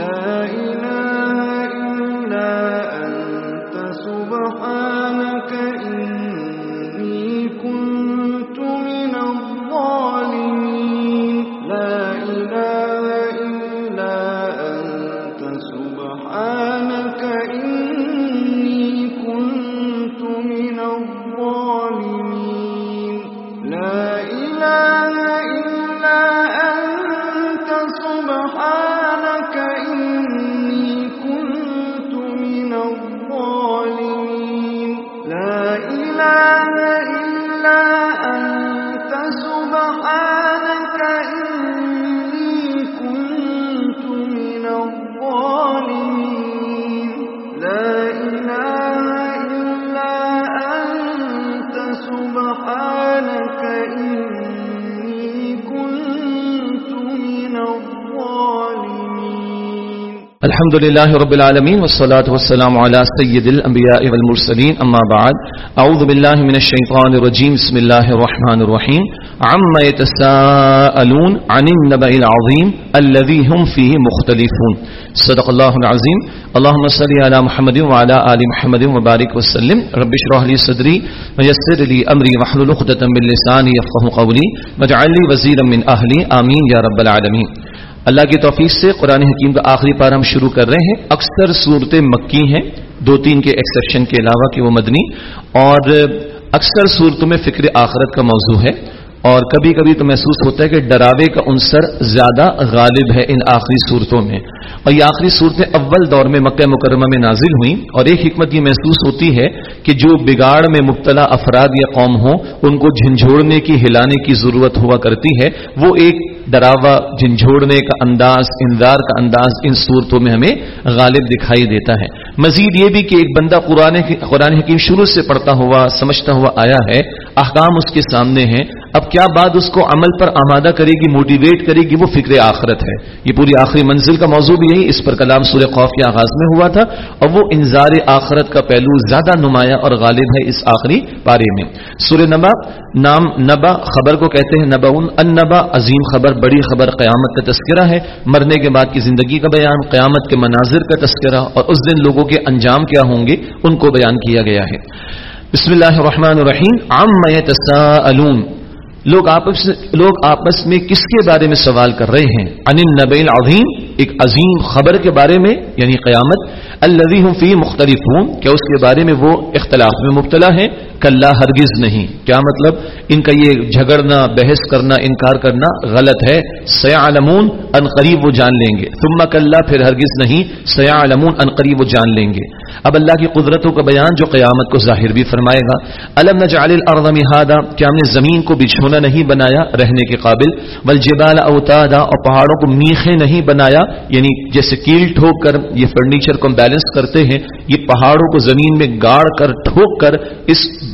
لا الحمد لله رب العالمين والصلاة والسلام على سيد الأنبياء والمرسلين أما بعد أعوذ بالله من الشيطان الرجيم بسم الله الرحمن الرحيم عما يتساءلون عن النبأ العظيم الذي هم فيه مختلفون. صدق الله العظيم اللهم صل على محمد وعلى آل محمد وبارك وسلم. رب اشرح لي صدري ويسر لي أمري واحلل عقدة من لساني يفقهوا قولي واجعل لي وزيرا من أهلي آمين يا رب العالمين اللہ کی توفیق سے قرآن حکیم کا آخری پار ہم شروع کر رہے ہیں۔ اکثر صورتیں مکی ہیں، دو تین کے ایکسیپشن کے علاوہ کہ وہ مدنی۔ اور اکثر صورتوں میں فکر آخرت کا موضوع ہے۔ اور کبھی کبھی تو محسوس ہوتا ہے کہ ڈراوے کا عنصر زیادہ غالب ہے ان آخری صورتوں میں۔ اور یہ آخری صورتیں اول دور میں مکہ مکرمہ میں نازل ہوئیں اور ایک حکمت یہ محسوس ہوتی ہے کہ جو بگاڑ میں مبتلا افراد یا قوم ہوں، ان کو جھنجھوڑنے کی، ہلانے کی ضرورت ہوا کرتی ہے۔ وہ ایک ڈراوا جھنجھوڑنے کا انداز، انذار کا انداز ان صورتوں میں ہمیں غالب دکھائی دیتا ہے۔ مزید یہ بھی کہ ایک بندہ قرآن قرآن حکیم شروع سے پڑھتا ہوا، سمجھتا ہوا آیا ہے، احکام اس کے سامنے ہیں۔ اب کیا بات اس کو عمل پر آمادہ کرے گی موٹیویٹ کرے گی، وہ فکر آخرت ہے۔ یہ پوری آخری منزل کا موضوع بھی یہی، اس پر کلام سورہ خوف کے آغاز میں ہوا تھا۔ اور وہ انذار آخرت کا پہلو زیادہ نمایاں اور غالب ہے اس آخری پارے میں۔ سورہ نبا، نام نبا خبر کو کہتے ہیں نبا ان نبا عظیم خبر، بڑی خبر، قیامت کا تذکرہ ہے۔ مرنے کے بعد کی زندگی کا بیان، قیامت کے مناظر کا تذکرہ۔ اور اس دن لوگوں کے انجام کیا ہوں گے، ان کو بیان کیا گیا ہے۔ بسم اللہ الرحمن الرحیم۔ عام یتساءلون لوگ آپس لوگ آپس میں کس کے بارے میں سوال کر رہے ہیں؟ ان النبی العظیم، ایک عظیم خبر کے بارے میں یعنی قیامت الزی فی مختلف ہوں کیا اس کے بارے میں وہ اختلاف میں مبتلا ہیں؟ کلّا ہرگز نہیں۔ کیا مطلب؟ ان کا یہ جھگڑنا، بحث کرنا، انکار کرنا غلط ہے۔ سیالمون ان قریب وہ جان لیں گے۔ ثم کلّا پھر ہرگز نہیں سیالمون ان قریب وہ جان لیں گے۔ اب اللہ کی قدرتوں کا بیان جو قیامت کو ظاہر بھی فرمائے گا۔ الم نجعل الارض مہادا، کیا ہم نے زمین کو بچھونا نہیں بنایا رہنے کے قابل؟ والجبال اوتادا، اور پہاڑوں کو میخیں نہیں بنایا یعنی جیسے کیل ٹھوک کر، یہ فرنیچر کو بیلنس کرتے ہیں، یہ پہاڑوں کو زمین میں گاڑ کر، ٹھوک کر، اس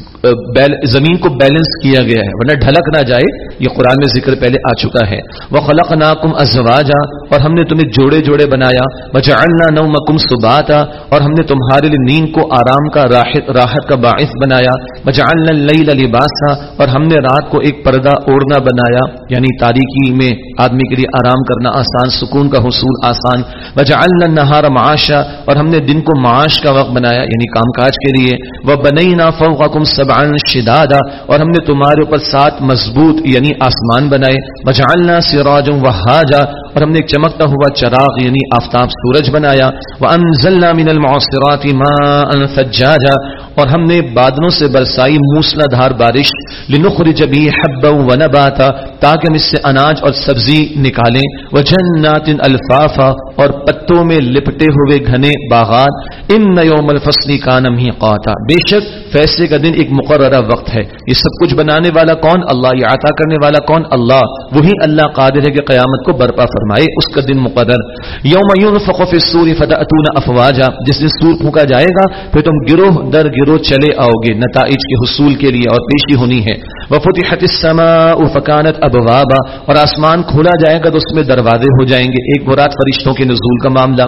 زمین کو بیلنس کیا گیا ہے، ورنہ ڈھلک نہ جائے، یہ قرآن میں ذکر پہلے آ چکا ہے۔ وہ خلق ناکم ازواجا اور ہم نے تمہیں جوڑے جوڑے بنایا۔ وجعلنا نومکم سباتا، اور ہم نے تمہارے لیے نیند کو آرام کا، راحت راحت کا باعث بنایا۔ وجعلنا اللیل لباسا، اور ہم نے رات کو ایک پردہ اوڑنا بنایا۔ یعنی تاریکی میں آدمی کے لیے آرام کرنا آسان، سکون کا حصول آسان۔ وجعلنا النہار معاشا، اور ہم نے دن کو معاش کا وقت بنایا یعنی کام کاج کے لیے۔ وہ بنینا فوقکم سبعن شدادا اور ہم نے تمہارے اوپر سات مضبوط یعنی آسمان بنائے، وجعلنا سراجا وہاجا اور ہم نے ایک چمکتا ہوا چراغ یعنی آفتاب سورج بنایا وانزلنا من المعصرات ماء ثجاجا اور ہم نے بادلوں سے برسائی موسلا دھار بارش، لنخرج به حبا ونباتا، تاکہ ہم اس سے اناج اور سبزی نکالیں۔ وجنات الفافا، اور پتوں میں لپٹے ہوئے گھنے باغات۔ ان یوم الفصل کان میقاتا۔ بے شک فیصلے کا دن ایک مقررہ وقت ہے۔ یہ سب کچھ بنانے والا کون؟ اللہ۔ یہ عطا کرنے والا کون؟ اللہ۔ وہی اللہ قادر ہے کہ قیامت کو برپا فرمائے۔ اس کا دن مقرر۔ یوم ينفخ في الصور فتاتون افواجا۔ جس دن سور پھونکا جائے گا، پھر تم گروہ در گروہ روز چلے آؤ گے نتائج کے حصول کے لیے اور پیشی ہونی ہے۔ وفتحت السماء فكانت ابوابا اور آسمان کھولا جائے گا تو اس میں دروازے ہو جائیں گے۔ ایک مراد فرشتوں کے نزول کا معاملہ۔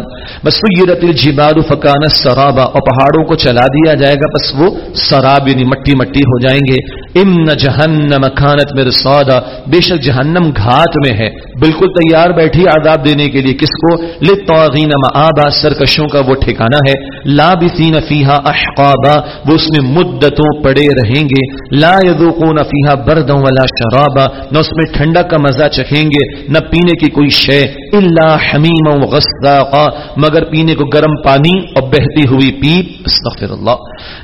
بس سیرت الجبال فکان سرابا۔ اور پہاڑوں کو چلا دیا جائے گا، بس وہ سراب یعنی مٹی مٹی ہو جائیں گے۔ ام جہنم کھانت میں رسودا بے شک جہنم گھات میں ہے۔ بالکل تیار بیٹھی عذاب دینے کے لیے کس کو؟ لطاغین مآبا۔ سرکشوں کا وہ ٹھکانہ ہے۔ لابثین فیہا احقابا وہ اس میں مدتوں پڑے رہیں گے۔ لا یذوقون فیہا بردا ولا شرابا۔ نہ اس میں ٹھنڈا کا مزہ چکھیں گے، نہ پینے کی کوئی شے۔ الا حمیم و مگر پینے کو گرم پانی اور بہتی ہوئی پیپ۔ استغفر اللہ۔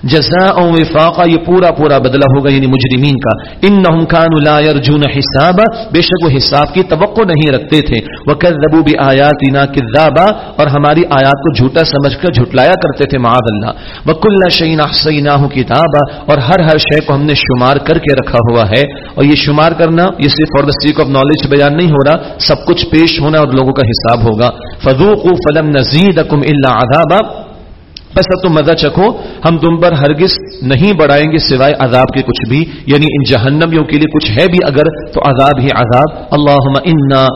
جزاء وفاقا۔ یہ پورا پورا بدلہ ہوگا یعنی مجرمین کا۔ انہم کانوا لا يرجون حسابا۔ بے شک وہ حساب کی توقع نہیں رکھتے تھے۔ وکذبوا بآیاتنا کذابا۔ اور ہماری آیات کو جھوٹا سمجھ کر جھٹلایا کرتے تھے، معاذ اللہ۔ وکل شیء احصیناہ کتابا اور ہر ہر شے کو ہم نے شمار کر کے رکھا ہوا ہے اور یہ شمار کرنا یہ صرف for the sake of knowledge بیان نہیں ہو رہا، سب کچھ پیش ہونا اور لوگوں کا حساب ہوگا۔ فذوقوا فلم نزيدكم الا عذابا۔ بس اب تم مزہ چکھو، ہم تم پر ہرگز نہیں بڑھائیں گے سوائے عذاب کے کچھ بھی یعنی ان جہنمیوں کے لیے کچھ ہے بھی اگر تو عذاب ہی عذاب۔ اللہم انا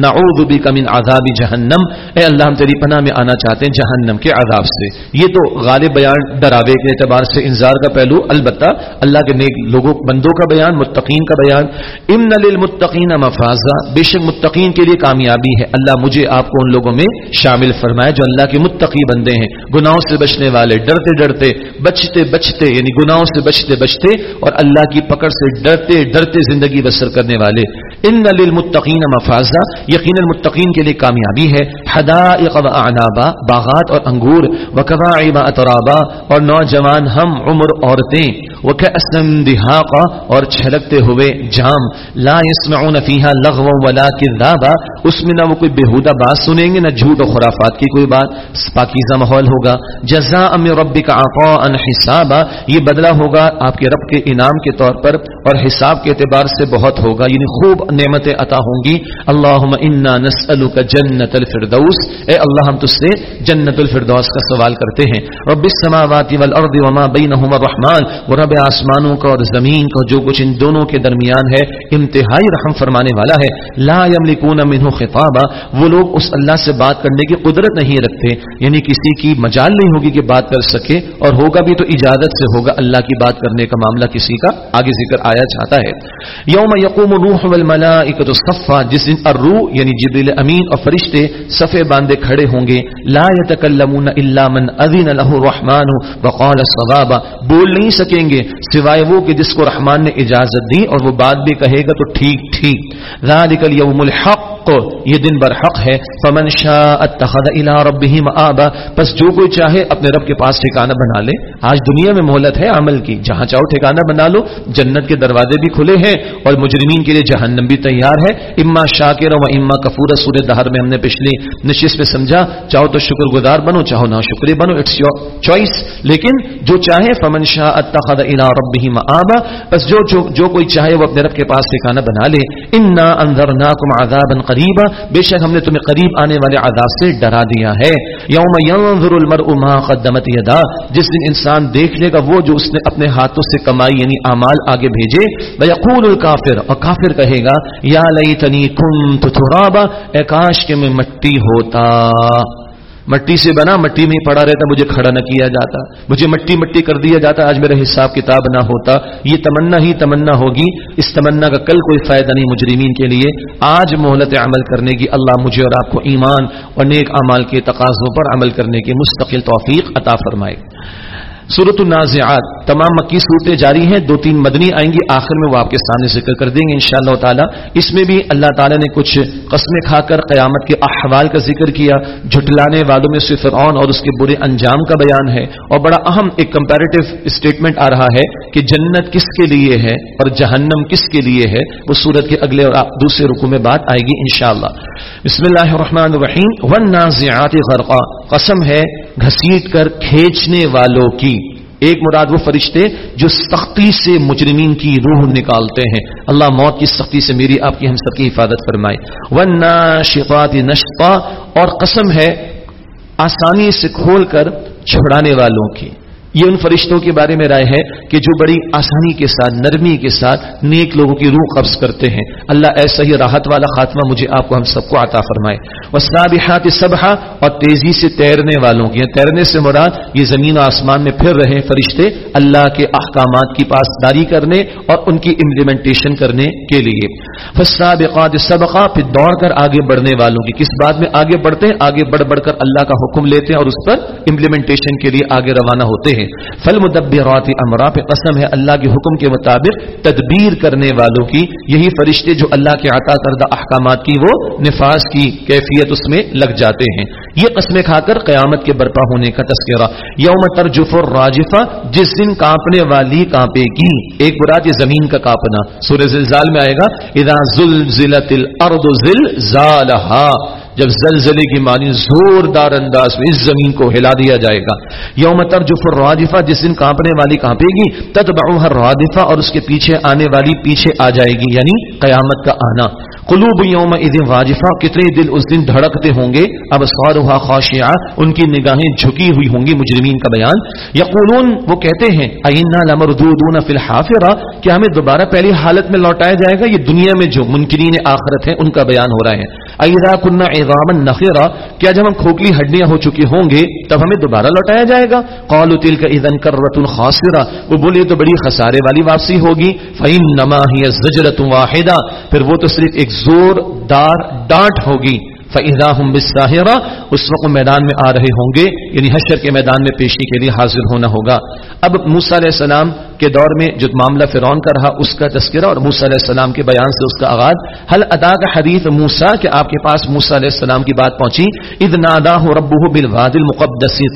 نعوذ بک من عذاب جہنم۔ اے اللہ، ہم تیری پناہ میں آنا چاہتے ہیں جہنم کے عذاب سے۔ یہ تو غالب بیان ڈراوے کے اعتبار سے انذار کا پہلو، البتہ اللہ کے نیک لوگوں، بندوں کا بیان، متقین کا بیان۔ امن للمتقین مفازا۔ بے شک متقین کے لیے کامیابی ہے۔ اللہ مجھے آپ کو ان لوگوں میں شامل فرمائے جو اللہ کے متقی بندے ہیں۔ گناہوں سے بچنے والے، ڈرتے ڈرتے، بچتے بچتے یعنی گناہوں سے بچتے بچتے اور اللہ کی پکڑ سے ڈرتے ڈرتے زندگی بسر کرنے والے۔ ان للمتقین مفازا۔ یقیناً متقین کے لیے کامیابی ہے. حدائق و اعنابا، باغات اور انگور وقبا اترابا اور نوجوان ہم، عمر، عورتیں. وکأسن دہاقا اور چھلکتے ہوئے جام۔ لا يسمعون فیہا لغوا ولا کذابا اس میں نہ وہ کوئی بےہودہ بات سنیں گے، نہ جھوٹ و خرافات کی کوئی بات۔ پاکیزہ ماحول ہوگا۔ جزاء من ربک عطاء حسابا۔ یہ بدلہ ہوگا آپ کے رب کے انعام کے طور پر اور حساب کے اعتبار سے بہت ہوگا یعنی خوب نعمتیں عطا ہوں گی۔ اللہم انا نسألک جنت الفردوس۔ اے اللہ، ہم تجھ سے جنت الفردوس کا سوال کرتے ہیں۔ رب السماوات والارض وما بینہما الرحمن۔ و رب آسمانوں کا اور زمین کا جو کچھ ان دونوں کے درمیان ہے، انتہائی رحم فرمانے والا ہے۔ لا یملکون منہ خطابا وہ لوگ اس اللہ سے بات کرنے کی قدرت نہیں رکھتے یعنی کسی کی مجال نہیں ہوگی کہ بات کر سکے، اور ہوگا بھی تو اجازت سے ہوگا اللہ کی بات کرنے کا معاملہ کسی کا آگے ذکر آیا چاہتا ہے۔ یوم یقوم الروح والملائکۃ صفا۔ جس دن الروح یعنی جبریل امین اور فرشتے صفے باندھے کھڑے ہوں گے۔ لا يتکلمون الا من اذن له الرحمن وقال الصواب۔ بول نہیں سکیں گے سوائے وہ کہ جس کو رحمان نے اجازت دی اور وہ بات بھی کہے گا تو ٹھیک ٹھیک۔ ذالک الیوم الحق۔ یہ دن برحق ہے. فمن شاء اتخذ الى ربه مآبا پس جو کوئی چاہے اپنے رب کے پاس ٹھکانہ بنا لے. آج دنیا میں مہلت ہے عمل کی. جہاں چاہو ٹھکانہ بنا لو جنت کے دروازے بھی کھلے ہیں اور مجرمین کے لیے جہنم بھی تیار ہے. اما شاکر و اما کفور سورہ دہر میں ہم نے پچھلی نشست میں سمجھا چاہو تو شکر گزار بنو چاہو نہ شکری بنو اٹس یور چوائس لیکن جو چاہے فمن شاء اتخذ الى ربه مآبا پس جو جو, جو کوئی چاہے وہ اپنے رب کے پاس ٹھکانہ بنا لے. انا انذرناکم عذابا قریبا بے شک ہم نے تمہیں قریب آنے والے عذاب سے ڈرا دیا ہے۔ یوم ينظر المرء ما قدمت یدا جس دن انسان دیکھ لے گا وہ جو اس نے اپنے ہاتھوں سے کمائی یعنی اعمال آگے بھیجے۔ ويقول الكافر، اور کافر کہے گا، یا لیتنی کنت ترابا، اے کاش کہ میں مٹی ہوتا۔ مٹی سے بنا، مٹی میں ہی پڑا رہتا، مجھے کھڑا نہ کیا جاتا، مجھے مٹی مٹی کر دیا جاتا، آج میرا حساب کتاب نہ ہوتا، یہ تمنا ہی تمنا ہوگی، اس تمنا کا کل کوئی فائدہ نہیں مجرمین کے لیے، آج مہلت عمل کرنے کی اللہ مجھے اور آپ کو ایمان اور نیک اعمال کے تقاضوں پر عمل کرنے کی مستقل توفیق عطا فرمائے۔ صورت النازعات، تمام مکی صورتیں جاری ہیں، دو تین مدنی آئیں گی، آخر میں وہ آپ کے سامنے ذکر کر دیں گے انشاءاللہ تعالی۔ اس میں بھی اللہ تعالی نے کچھ قسمیں کھا کر قیامت کے احوال کا ذکر کیا۔ جھٹلانے والوں میں فرعون اور اس کے برے انجام کا بیان ہے۔ اور بڑا اہم ایک کمپیریٹو اسٹیٹمنٹ آ رہا ہے کہ جنت کس کے لیے ہے اور جہنم کس کے لیے ہے۔ وہ سورت کے اگلے اور دوسرے رکو میں بات آئے گی انشاءاللہ۔ بسم اللہ الرحمن الرحیم۔ والنازعات غرقا۔ قسم ہے گھسیٹ کر کھینچنے والوں کی۔ ایک مراد وہ فرشتے جو سختی سے مجرمین کی روح نکالتے ہیں۔ اللہ موت کی سختی سے میری آپ کی ہم سب کی حفاظت فرمائے۔ ورنہ شفات اور قسم ہے آسانی سے کھول کر چھڑانے والوں کی۔ یہ ان فرشتوں کے بارے میں رائے ہے کہ جو بڑی آسانی کے ساتھ، نرمی کے ساتھ نیک لوگوں کی روح قبض کرتے ہیں۔ اللہ ایسا ہی راحت والا خاتمہ مجھے آپ کو ہم سب کو عطا فرمائے۔ وسنابحات صبح اور تیزی سے تیرنے والوں کی، تیرنے سے مراد یہ زمین و آسمان میں پھر رہے فرشتے اللہ کے احکامات کی پاسداری کرنے اور ان کی امپلیمنٹیشن کرنے کے لیے۔ فسابقات سبقہ پھر دوڑ کر آگے بڑھنے والوں کی۔ کس بات میں آگے بڑھتے ہیں؟ آگے بڑھ بڑھ کر اللہ کا حکم لیتے ہیں اور اس پر امپلیمنٹیشن کے لیے آگے روانہ ہوتے ہیں۔ ہیں۔ فل مدبرات امرا پہ قسم ہے اللہ کے حکم کے مطابق تدبیر کرنے والوں کی۔ یہی فرشتے جو اللہ کے عطا کردہ احکامات کی، وہ نفاذ کی کیفیت اس میں لگ جاتے ہیں۔ یہ قسمیں کھا کر قیامت کے برپا ہونے کا تذکرہ۔ یوم ترجف اور راجفہ جس دن کانپنے والی کانپے گی۔ ایک براد یہ زمین کا کانپنا۔ سورہ زلزال میں آئے گا۔ اذا زلزلت الارض زلزالہا جب زلزلے کی مانی زوردار انداز میں اس زمین کو ہلا دیا جائے گا۔ یوم ترجف الرادفہ، جس دن کانپنے والی کانپے گی تتبعها الرادفہ اور اس کے پیچھے آنے والی پیچھے آ جائے گی یعنی قیامت کا آنا۔ قلوب یوم اذن واجفہ کتنے دل اس دن دھڑکتے ہوں گے؟ اب اسوارها خاشعہ، ان کی نگاہیں جھکی ہوئی ہوں گی، مجرمین کا بیان۔ یقولون، وہ کہتے ہیں اینا لمردودون فی الحافرہ؟ کیا ہمیں دوبارہ پہلی حالت میں لوٹایا جائے گا؟ یہ دنیا میں جو منکرین آخرت ہیں، ان کا بیان ہو رہا ہے۔ ایذا كنا عظاما نخرا کیا جب ہم کھوکھلی ہڈیاں ہو چکی ہوں گے، تب ہمیں دوبارہ لوٹایا جائے گا۔ قالوا تلك اذا كره خاسرہ وہ بولے تو بڑی خسارے والی واپسی ہوگی۔ فانما هي زجرة واحده پھر وہ تو صرف ایک زور دار ڈانٹ ہوگی۔ فضا ہم بساہرہ اس وقت میدان میں آ رہے ہوں گے۔ یعنی حشر کے میدان میں پیشی کے لیے حاضر ہونا ہوگا۔ اب موسا علیہ السلام کے دور میں جو معاملہ فرعون کا رہا، اس کا تذکرہ اور موسا علیہ السلام کے بیان سے اس کا آغاز۔ حل ادا کا حدیث موسا کہ آپ کے پاس موسا علیہ السلام کی بات پہنچی؟ اد نادا ہو رب بالواد المقدسی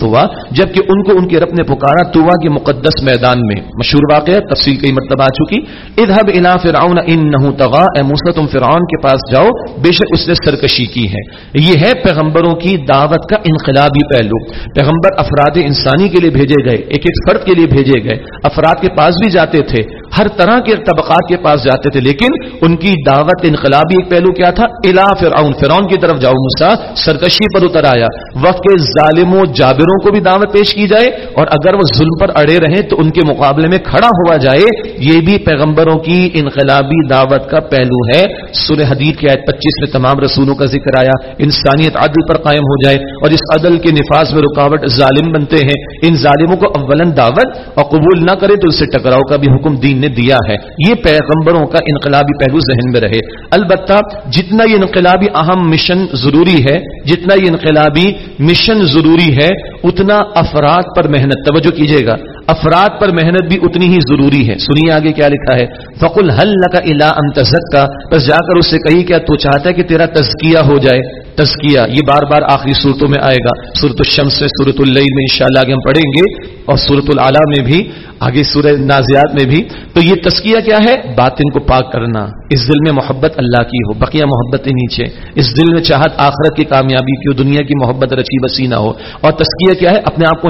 جبکہ ان کو ان کے رب نے پکارا توا کے مقدس میدان میں۔ مشہور واقعہ، تفصیل کئی مرتبہ آ چکی۔ ادہب الا فرعون ان نہ تغا اے موسا تم فرعون کے پاس جاؤ، بے شک اس نے سرکشی کی ہے۔ یہ ہے پیغمبروں کی دعوت کا انقلابی پہلو۔ پیغمبر افراد انسانی کے لیے بھیجے گئے، ایک ایک فرد کے لیے بھیجے گئے۔ افراد کے پاس بھی جاتے تھے، ہر طرح کے طبقات کے پاس جاتے تھے، لیکن ان کی دعوت انقلابی ایک پہلو کیا تھا؟ الا فرعون۔ فرعون کی طرف جاؤ مسا سرکشی پر اتر آیا۔ وقت کے ظالموں، جابروں کو بھی دعوت پیش کی جائے، اور اگر وہ ظلم پر اڑے رہیں تو ان کے مقابلے میں کھڑا ہوا جائے۔ یہ بھی پیغمبروں کی انقلابی دعوت کا پہلو ہے۔ سورہ حدید کی آیت پچیس میں تمام رسولوں کا ذکر آیا۔ انسانیت عدل پر قائم ہو جائے، اور اس عدل کے نفاذ میں رکاوٹ ظالم بنتے ہیں۔ ان ظالموں کو اولن دعوت اور قبول نہ کرے تو اس سے ٹکراؤ کا بھی حکم دین نے دیا ہے۔ یہ پیغمبروں کا انقلابی پہلو ذہن میں رہے۔ البتہ جتنا یہ انقلابی اہم مشن ضروری ہے، جتنا یہ انقلابی مشن ضروری ہے، اتنا افراد پر محنت، توجہ کیجیے گا۔ افراد پر محنت بھی اتنی ہی ضروری ہے۔ سنیے آگے کیا لکھا ہے۔ فقل حل کا الا انتظک کا بس جا کر اس سے کہی کیا تو چاہتا ہے کہ تیرا تزکیہ ہو جائے۔ تزکیہ، یہ بار بار آخری صورتوں میں آئے گا۔ صورت الشمس میں صورت اللیل میں انشاءاللہ آگے ہم پڑھیں گے۔ اور صورت العلیٰ میں بھی آگے سورہ نازیات میں بھی۔ تو یہ تسکیہ کیا ہے؟ باطن کو پاک کرنا۔ اس دل میں محبت اللہ کی ہو، بقیہ محبت نیچے۔ اس دل میں چاہت آخرت کی کامیابی کی ہو، دنیا کی محبت رچی بسی نہ ہو۔ اور تسکیہ کیا ہے؟ اپنے آپ کو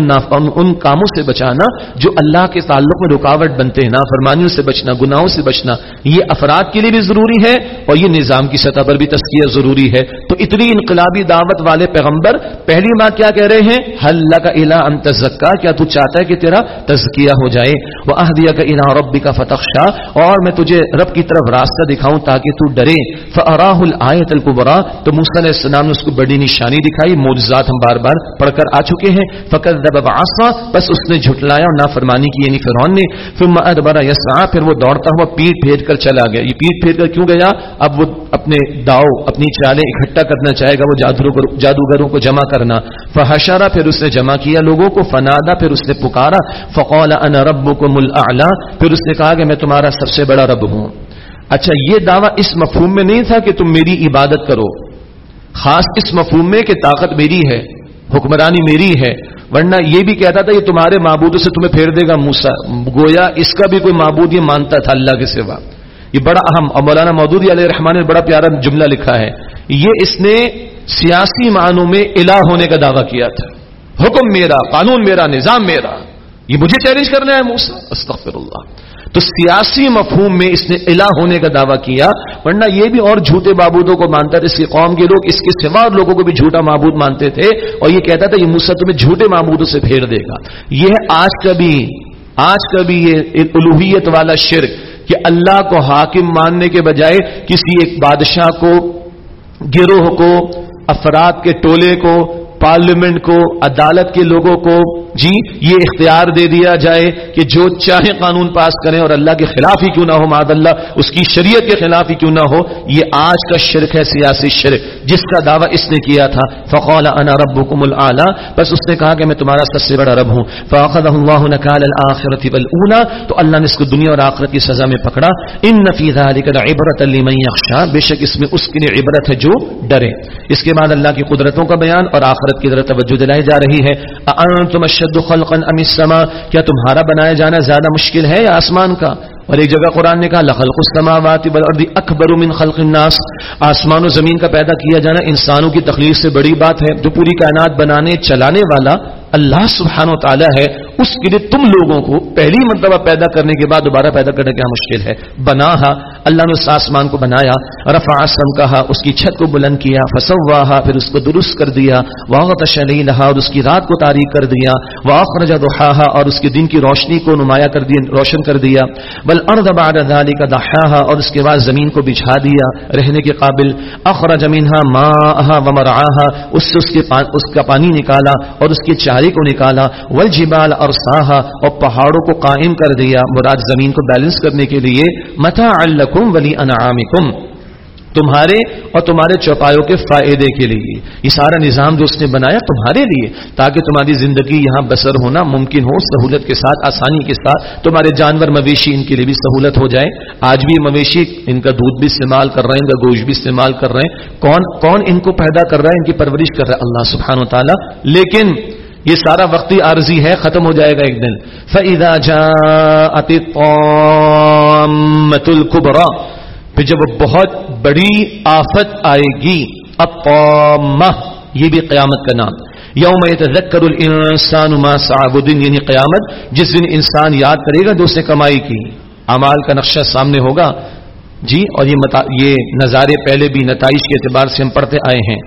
ان کاموں سے بچانا، جو اللہ کے تعلق میں رکاوٹ بنتے ہیں۔ نافرمانیوں سے بچنا، گناہوں سے بچنا، یہ افراد کے لیے بھی ضروری ہے اور یہ نظام کی سطح پر بھی تسکیہ ضروری ہے۔ تو اتنی انقلابی دعوت والے پیغمبر پہلی بات کیا کہہ رہے ہیں؟ حل کا الا انتظکا کیا تو چاہتا ہے کہ تیرا تزکیہ ہو جائے؟ وہ اہدیہ کا الا ربی کا فتح شاہ اور میں تجھے رب کی طرف راستہ دکھاؤں تاکہ تو ڈرے۔ فراہ الآیت القبرا تو موسیٰ علیہ السلام نے اس کو بڑی نشانی دکھائی۔ موجزات ہم بار بار پڑھ کر آ چکے ہیں۔ فقط دب آسا بس اس نے جھٹلایا اور نافرمانی کی یعنی فرعون نے۔ ثم ادبر یسعا پھر وہ دوڑتا ہوا پیٹ پھیر کر چلا گیا۔ یہ پیٹ پھیر کر کیوں گیا؟ اب وہ اپنے داؤ، اپنی چالیں اکٹھا کرنا چاہے گا۔ وہ جادوگروں کو جمع کرنا۔ فحشارہ پھر اس نے جمع کیا لوگوں کو۔ فنادا پھر اس نے پکارا۔ فقول انا ربکم الاعلی پھر اس نے کہا کہ میں تمہارا سب سے بڑا رب ہوں۔ اچھا یہ دعویٰ اس مفہوم میں نہیں تھا کہ تم میری عبادت کرو۔ خاص اس مفہوم میں کہ طاقت میری ہے، حکمرانی میری ہے، ورنہ یہ بھی کہتا تھا یہ تمہارے معبودوں سے تمہیں پھیر دے گا موسا گویا اس کا بھی کوئی معبود یہ مانتا تھا اللہ کے سوا۔ یہ بڑا اہم، اور مولانا مودودی علیہ رحمان نے بڑا پیارا جملہ لکھا ہے۔ یہ اس نے سیاسی معنوں میں الہ ہونے کا دعویٰ کیا تھا۔ حکم میرا، قانون میرا، نظام میرا۔ یہ مجھے چیلنج کرنا ہے موسا استغفر اللہ تو سیاسی مفہوم میں اس نے الہ ہونے کا دعویٰ کیا ورنہ یہ بھی اور جھوٹے معبودوں کو مانتا تھا۔ اس کی قوم کے لوگ اس کے سوا لوگوں کو بھی جھوٹا معبود مانتے تھے۔ اور یہ کہتا تھا یہ مسا تمہیں جھوٹے معبودوں سے پھیر دے گا۔ یہ آج کا بھی آج کا بھی یہ الوحیت والا شرک کہ اللہ کو حاکم ماننے کے بجائے کسی ایک بادشاہ کو گروہ کو افراد کے ٹولے کو پارلیمنٹ کو، عدالت کے لوگوں کو جی یہ اختیار دے دیا جائے کہ جو چاہے قانون پاس کریں اور اللہ کے خلاف ہی کیوں نہ ہو ماد اللہ، اس کی شریعت کے خلاف ہی کیوں نہ ہو، یہ آج کا شرک ہے سیاسی شرک۔ جس کا دعویٰ اس نے کیا تھا فقول انا ربکم العلا بس اس نے کہا کہ میں تمہارا سب سے بڑا رب ہوں۔ فاخذ اللہ نکال الاخرت تو اللہ نے اس کو دنیا اور آخرت کی سزا میں پکڑا۔ ان فی ذلک العبرۃ لمن یخشى بے شک اس میں اس کے لیے عبرت ہے جو ڈرے۔ اس کے بعد اللہ کی قدرتوں کا بیان اور آخرت عبادت کی طرف توجہ دلائی جا رہی ہے۔ تم اشد خلقا ام السما کیا تمہارا بنایا جانا زیادہ مشکل ہے یا آسمان کا؟ اور ایک جگہ قرآن نے کہا، لخلق السماوات والارض اکبر من خلق الناس۔ آسمان و زمین کا پیدا کیا جانا انسانوں کی تخلیق سے بڑی بات ہے۔ جو پوری کائنات بنانے، چلانے والا اللہ سبحانہ و تعالی ہے۔ اس کے لیے تم لوگوں کو پہلی مرتبہ پیدا کرنے کے بعد دوبارہ پیدا کرنا کیا مشکل ہے؟ بنا اللہ نے اس آسمان کو بنایا، رفع سم کہا اس کی چھت کو بلند کیا فسواہا پھر اس کو درست کر دیا، واغت شلیلہا اور اس کی رات کو تاریخ کر دیا، واخرج ضحاہا اور اس کے دن کی روشنی کو نمایاں کر دیا، روشن کر دیا، بل والارض بعد ذلك دحاها اور اس کے بعد زمین کو بچھا دیا، رہنے کے قابل، اخرج منها ماءها ومرعاها، اس سے اس کے اس کا پانی نکالا، اور اس کے چارے کو نکالا، والجبال ارساها اور پہاڑوں کو قائم کر دیا، مراد زمین کو بیلنس کرنے کے لیے متاع لكم ولانعامكم تمہارے اور تمہارے چوپایوں کے فائدے کے لیے۔ یہ سارا نظام جو اس نے بنایا تمہارے لیے، تاکہ تمہاری زندگی یہاں بسر ہونا ممکن ہو، سہولت کے ساتھ، آسانی کے ساتھ۔ تمہارے جانور مویشی ان کے لیے بھی سہولت ہو جائے۔ آج بھی مویشی ان کا دودھ بھی استعمال کر رہے ہیں، ان کا گوشت بھی استعمال کر رہے ہیں۔ کون کون ان کو پیدا کر رہا ہے؟ ان کی پرورش کر رہا ہے اللہ سبحانہ و تعالیٰ لیکن یہ سارا وقتی عارضی ہے، ختم ہو جائے گا ایک دن۔ فَإِذَا جَاءَتِ الطَّامَّةُ الْكُبْرَى۔ پھر جب وہ بہت بڑی آفت آئے گی اقامہ یہ بھی قیامت کا نام۔ یوم يتذکر الانسان ما سعى دن یعنی قیامت، جس دن انسان یاد کرے گا جو اس نے کمائی کی۔ اعمال کا نقشہ سامنے ہوگا۔ جی اور یہ متا... یہ نظارے پہلے بھی نتائج کے اعتبار سے ہم پڑھتے آئے ہیں۔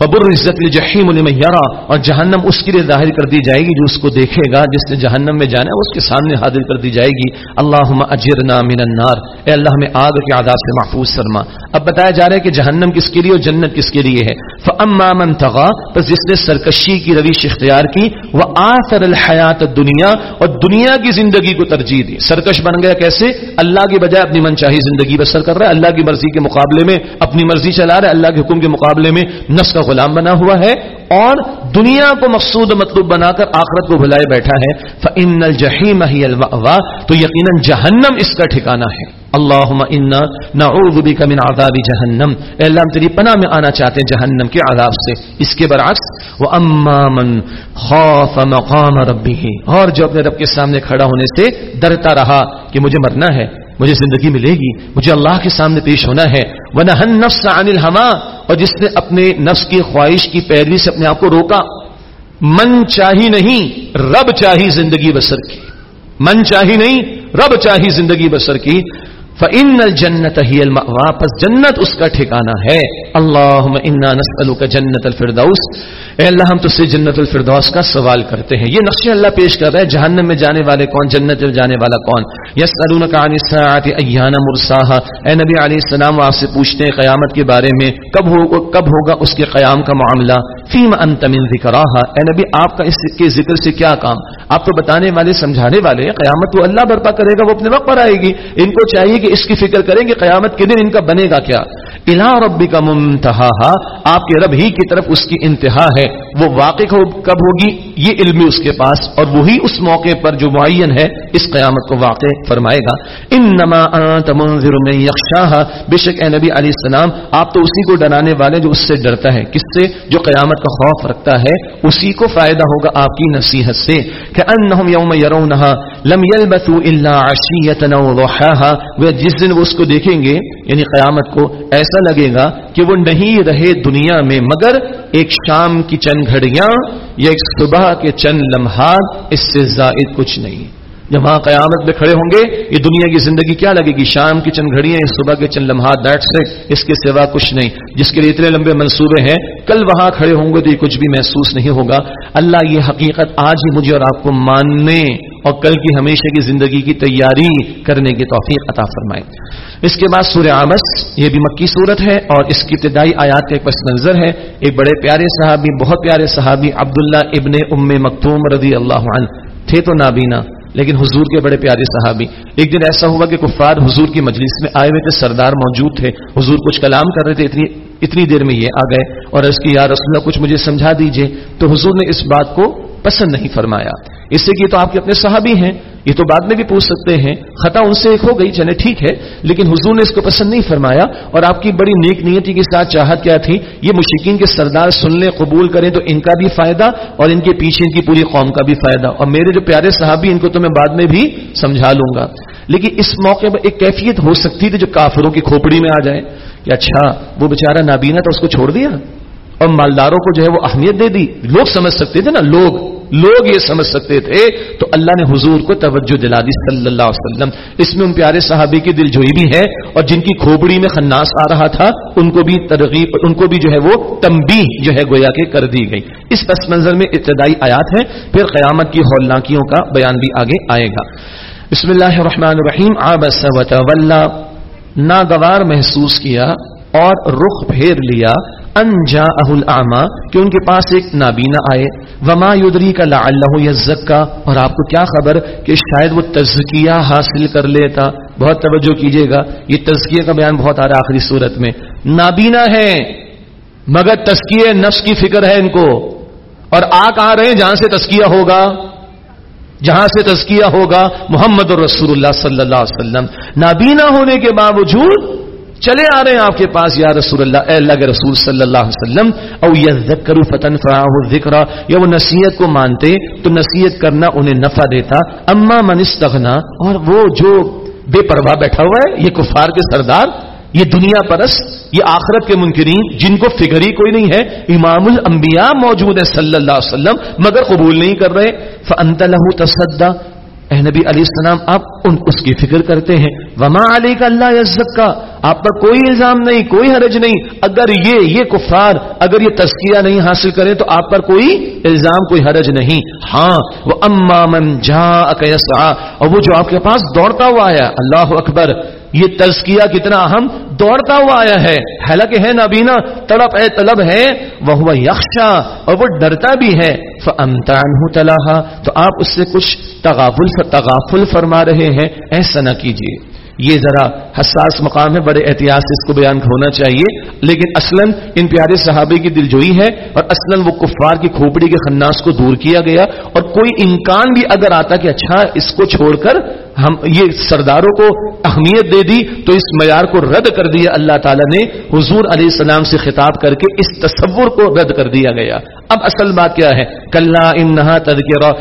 ببر عزت الجحیم المیرا اور جہنم اس کے لیے ظاہر کر دی جائے گی جو اس کو دیکھے گا، جس نے جہنم میں جانا ہے، اس کے سامنے حاضر کر دی جائے گی۔ اللہ اجرنا من النار۔ اے اللہ، ہمیں آگ کے عذاب سے محفوظ فرما۔ اب بتایا جا رہا ہے کہ جہنم کس کے لیے اور جنت کس کے لیے ہے۔ فاما من تغا بس جس نے سرکشی کی رویش اختیار کی وہ آثر الحیات دنیا اور دنیا کی زندگی کو ترجیح دی۔ سرکش بن گیا کیسے؟ اللہ کی بجائے اپنی منچاہی زندگی بسر کر رہا ہے، اللہ کی مرضی کے مقابلے میں، اپنی مرضی چلا رہا ہے، اللہ کے حکم کے مقابلے میں نفس کا غلام بنا ہوا ہے اور دنیا کو مقصود مطلوب بنا کر آخرت کو بھلائے بیٹھا ہے۔ فَإِنَّ الْجَحِيمَ هِيَ الْمَأْوَى۔ تو یقیناً جہنم اس کا ٹھکانہ ہے۔ اللہم انا نعوذ بک من عذاب جہنم اے اللہ، ہم تیری پناہ میں آنا چاہتے ہیں جہنم کے عذاب سے۔ اس کے برعکس واما من خاف مقام ربه۔ اور جو اپنے رب کے سامنے کھڑا ہونے سے ڈرتا رہا کہ مجھے مرنا ہے مجھے زندگی ملے گی، مجھے اللہ کے سامنے پیش ہونا ہے۔ ونہن نفس عن الہوا اور جس نے اپنے نفس کی خواہش کی پیروی سے اپنے آپ کو روکا، من چاہی نہیں، رب چاہی زندگی بسر کی۔ من چاہی نہیں، رب چاہی زندگی بسر کی۔ فَإِنَّ الْجَنَّةَ هِيَ الْمَأْوَى. پس جنت اس کا ٹھکانہ ہے. اللہم انا نسألوك جنت الفردوس. اے اللہ، ہم تجھ سے جنت الفردوس کا سوال کرتے ہیں. یہ نقشہ اللہ پیش کر رہا ہے جہنم میں جانے والے کون؟ جنت میں جانے والا کون؟ یسألونک عن الساعة ایان اے نبی علیہ السلام آپ سے پوچھتے ہیں قیامت کے بارے میں، کب ہوگا کب ہوگا اس کے قیام کا معاملہ؟ فیم انت من ذکراها اے نبی، آپ کا اس کے ذکر سے کیا کام؟ آپ تو بتانے والے، سمجھانے والے قیامت تو اللہ برپا کرے گا، وہ اپنے وقت پر آئے گی. ان کو چاہیے کہ اس کی فکر کریں کہ قیامت کے دن ان کا بنے گا کیا؟ الا ربی کا ممتہا آپ کے رب ہی کی طرف اس کی انتہا ہے، وہ واقع کب ہوگی؟ یہ علم اس کے پاس، اور وہی اس موقع پر جو معین ہے، اس قیامت کو واقع فرمائے گا۔ انما انت منذر من یخشاها، بے شک اے نبی علیہ السلام، آپ تو اسی کو ڈرانے والے جو اس سے ڈرتا ہے۔ کس سے؟ جو قیامت کا خوف رکھتا ہے، اسی کو فائدہ ہوگا آپ کی نصیحت سے۔ کہ انہم یوم يرونها لم يلبثوا الا عشیه او ضحاها، وہ جس دن وہ اس کو دیکھیں گے یعنی قیامت کو ایسا لگے گا کہ وہ نہیں رہے دنیا میں، مگر ایک شام کی چند گھڑیاں یا ایک صبح کے چند لمحات، اس سے زائد کچھ نہیں۔ جب وہاں قیامت میں کھڑے ہوں گے، یہ دنیا کی زندگی کیا لگے گی؟ شام کی چند گھڑیاں صبح کے چند لمحات دیٹ سے اس کے سوا کچھ نہیں۔ جس کے لیے اتنے لمبے منصوبے ہیں، کل وہاں کھڑے ہوں گے تو یہ کچھ بھی محسوس نہیں ہوگا۔ اللہ یہ حقیقت آج ہی مجھے اور آپ کو ماننے اور کل کی ہمیشہ کی زندگی کی تیاری کرنے کی توفیق عطا فرمائے۔ اس کے بعد سورہ آمس، یہ بھی مکی صورت ہے اور اس کی ابتدائی آیات کا ایک پس منظر ہے۔ ایک بڑے پیارے صحابی، بہت پیارے صحابی عبداللہ ابن ام مکتوم رضی اللہ عنہ تھے تو نابینا۔ لیکن حضور کے بڑے پیارے صحابی، ایک دن ایسا ہوا کہ کفار حضور کی مجلس میں آئے ہوئے تھے، سردار موجود تھے۔ حضور کچھ کلام کر رہے تھے، اتنی اتنی دیر میں یہ آ گئے اور اس کی، یا رسول اللہ، کچھ مجھے سمجھا دیجیے۔ تو حضور نے اس بات کو پسند نہیں فرمایا۔ اس سے کہ تو آپ کے اپنے صحابی ہیں، یہ تو بعد میں بھی پوچھ سکتے ہیں۔ خطا ان سے ایک ہو گئی، چلے ٹھیک ہے، لیکن حضور نے اس کو پسند نہیں فرمایا اور آپ کی بڑی نیک نیتی کے ساتھ چاہت کیا تھی، یہ مشکین کے سردار سن لیں، قبول کریں تو ان کا بھی فائدہ اور ان کے پیچھے ان کی پوری قوم کا بھی فائدہ۔ اور میرے جو پیارے صحابی ان کو تو میں بعد میں بھی سمجھا لوں گا۔ لیکن اس موقع پر ایک کیفیت ہو سکتی تھی جو کافروں کی کھوپڑی میں آ جائے کہ اچھا وہ بےچارا نابینا تھا، اس کو چھوڑ دیا اور مالداروں کو جو ہے وہ اہمیت دے دی۔ لوگ سمجھ سکتے تھے نا، لوگ لوگ یہ سمجھ سکتے تھے، تو اللہ نے حضور کو توجہ دلا دی صلی اللہ علیہ وسلم۔ اس میں ان پیارے صحابی کی دل جوئی بھی ہے اور جن کی کھوپڑی میں خناس آ رہا تھا، ان کو بھی ترغیب، ان کو بھی جو ہے وہ تمبی جو ہے گویا کے کر دی گئی۔ اس پس منظر میں ابتدائی آیات ہے پھر قیامت کی ہولناکیوں کا بیان بھی آگے آئے گا۔ بسم اللہ الرحمن الرحیم آبس ناگوار محسوس کیا اور رخ پھیر لیا۔ انجا اہل کہ ان کے پاس ایک نابینا آئے، وما یدری کا لا اللہ اور آپ کو کیا خبر کہ شاید وہ تزکیہ حاصل کر لیتا۔ بہت توجہ کیجیے گا، یہ تزکیہ کا بیان بہت آ رہا آخری صورت میں۔ نابینا ہے، مگر تزکیہ نفس کی فکر ہے ان کو۔ اور آ کہاں رہے جہاں سے تزکیہ ہوگا۔ جہاں سے تزکیہ ہوگا، محمد الرسول اللہ صلی اللہ علیہ وسلم۔ نابینا ہونے کے باوجود چلے آ رہے ہیں آپ کے پاس، یا رسول اللہ، اے اللہ کے رسول صلی اللہ علیہ وسلم، او یہ ذکر فتن فراہ ذکر یا وہ نصیحت کو مانتے، تو نصیحت کرنا انہیں نفع دیتا۔ اما من استغنا، اور وہ جو بے پرواہ بیٹھا ہوا ہے، یہ کفار کے سردار، یہ دنیا پرس یہ آخرت کے منکرین، جن کو فکر ہی کوئی نہیں ہے، امام الانبیاء موجود ہے صلی اللہ علیہ وسلم، مگر قبول نہیں کر رہے۔ فانت له تصدى اے نبی علیہ السلام، آپ ان اس کی فکر کرتے ہیں۔ وما علی کا اللہ عزت کا آپ پر کوئی الزام نہیں، کوئی حرج نہیں۔ اگر یہ یہ کفار، اگر یہ تذکیہ نہیں حاصل کریں تو آپ پر کوئی الزام، کوئی حرج نہیں۔ ہاں وہ اما من جا اور وہ جو آپ کے پاس دوڑتا ہوا آیا، اللہ اکبر، یہ تزکیہ کتنا اہم دوڑتا ہوا آیا ہے۔ حالانکہ ہے نابینا، تڑپ اے طلب ہے۔ وہ یکشا اور وہ ڈرتا بھی ہے۔ فمتان تو آپ اس سے کچھ تغافل تغافل فرما رہے ہیں۔ ایسا نہ کیجیے یہ ذرا حساس مقام ہے، بڑے احتیاط سے اس کو بیان ہونا چاہیے۔ لیکن اصلاً ان پیارے صحابے کی دل جوئی ہے اور اصلاً وہ کفار کی کھوپڑی کے خناس کو دور کیا گیا۔ اور کوئی امکان بھی اگر آتا کہ اچھا اس کو چھوڑ کر ہم یہ سرداروں کو اہمیت دے دی، تو اس معیار کو رد کر دیا۔ اللہ تعالیٰ نے حضور علیہ السلام سے خطاب کر کے اس تصور کو رد کر دیا گیا۔ اب اصل بات کیا ہے؟ کل انہا تذکرہ۔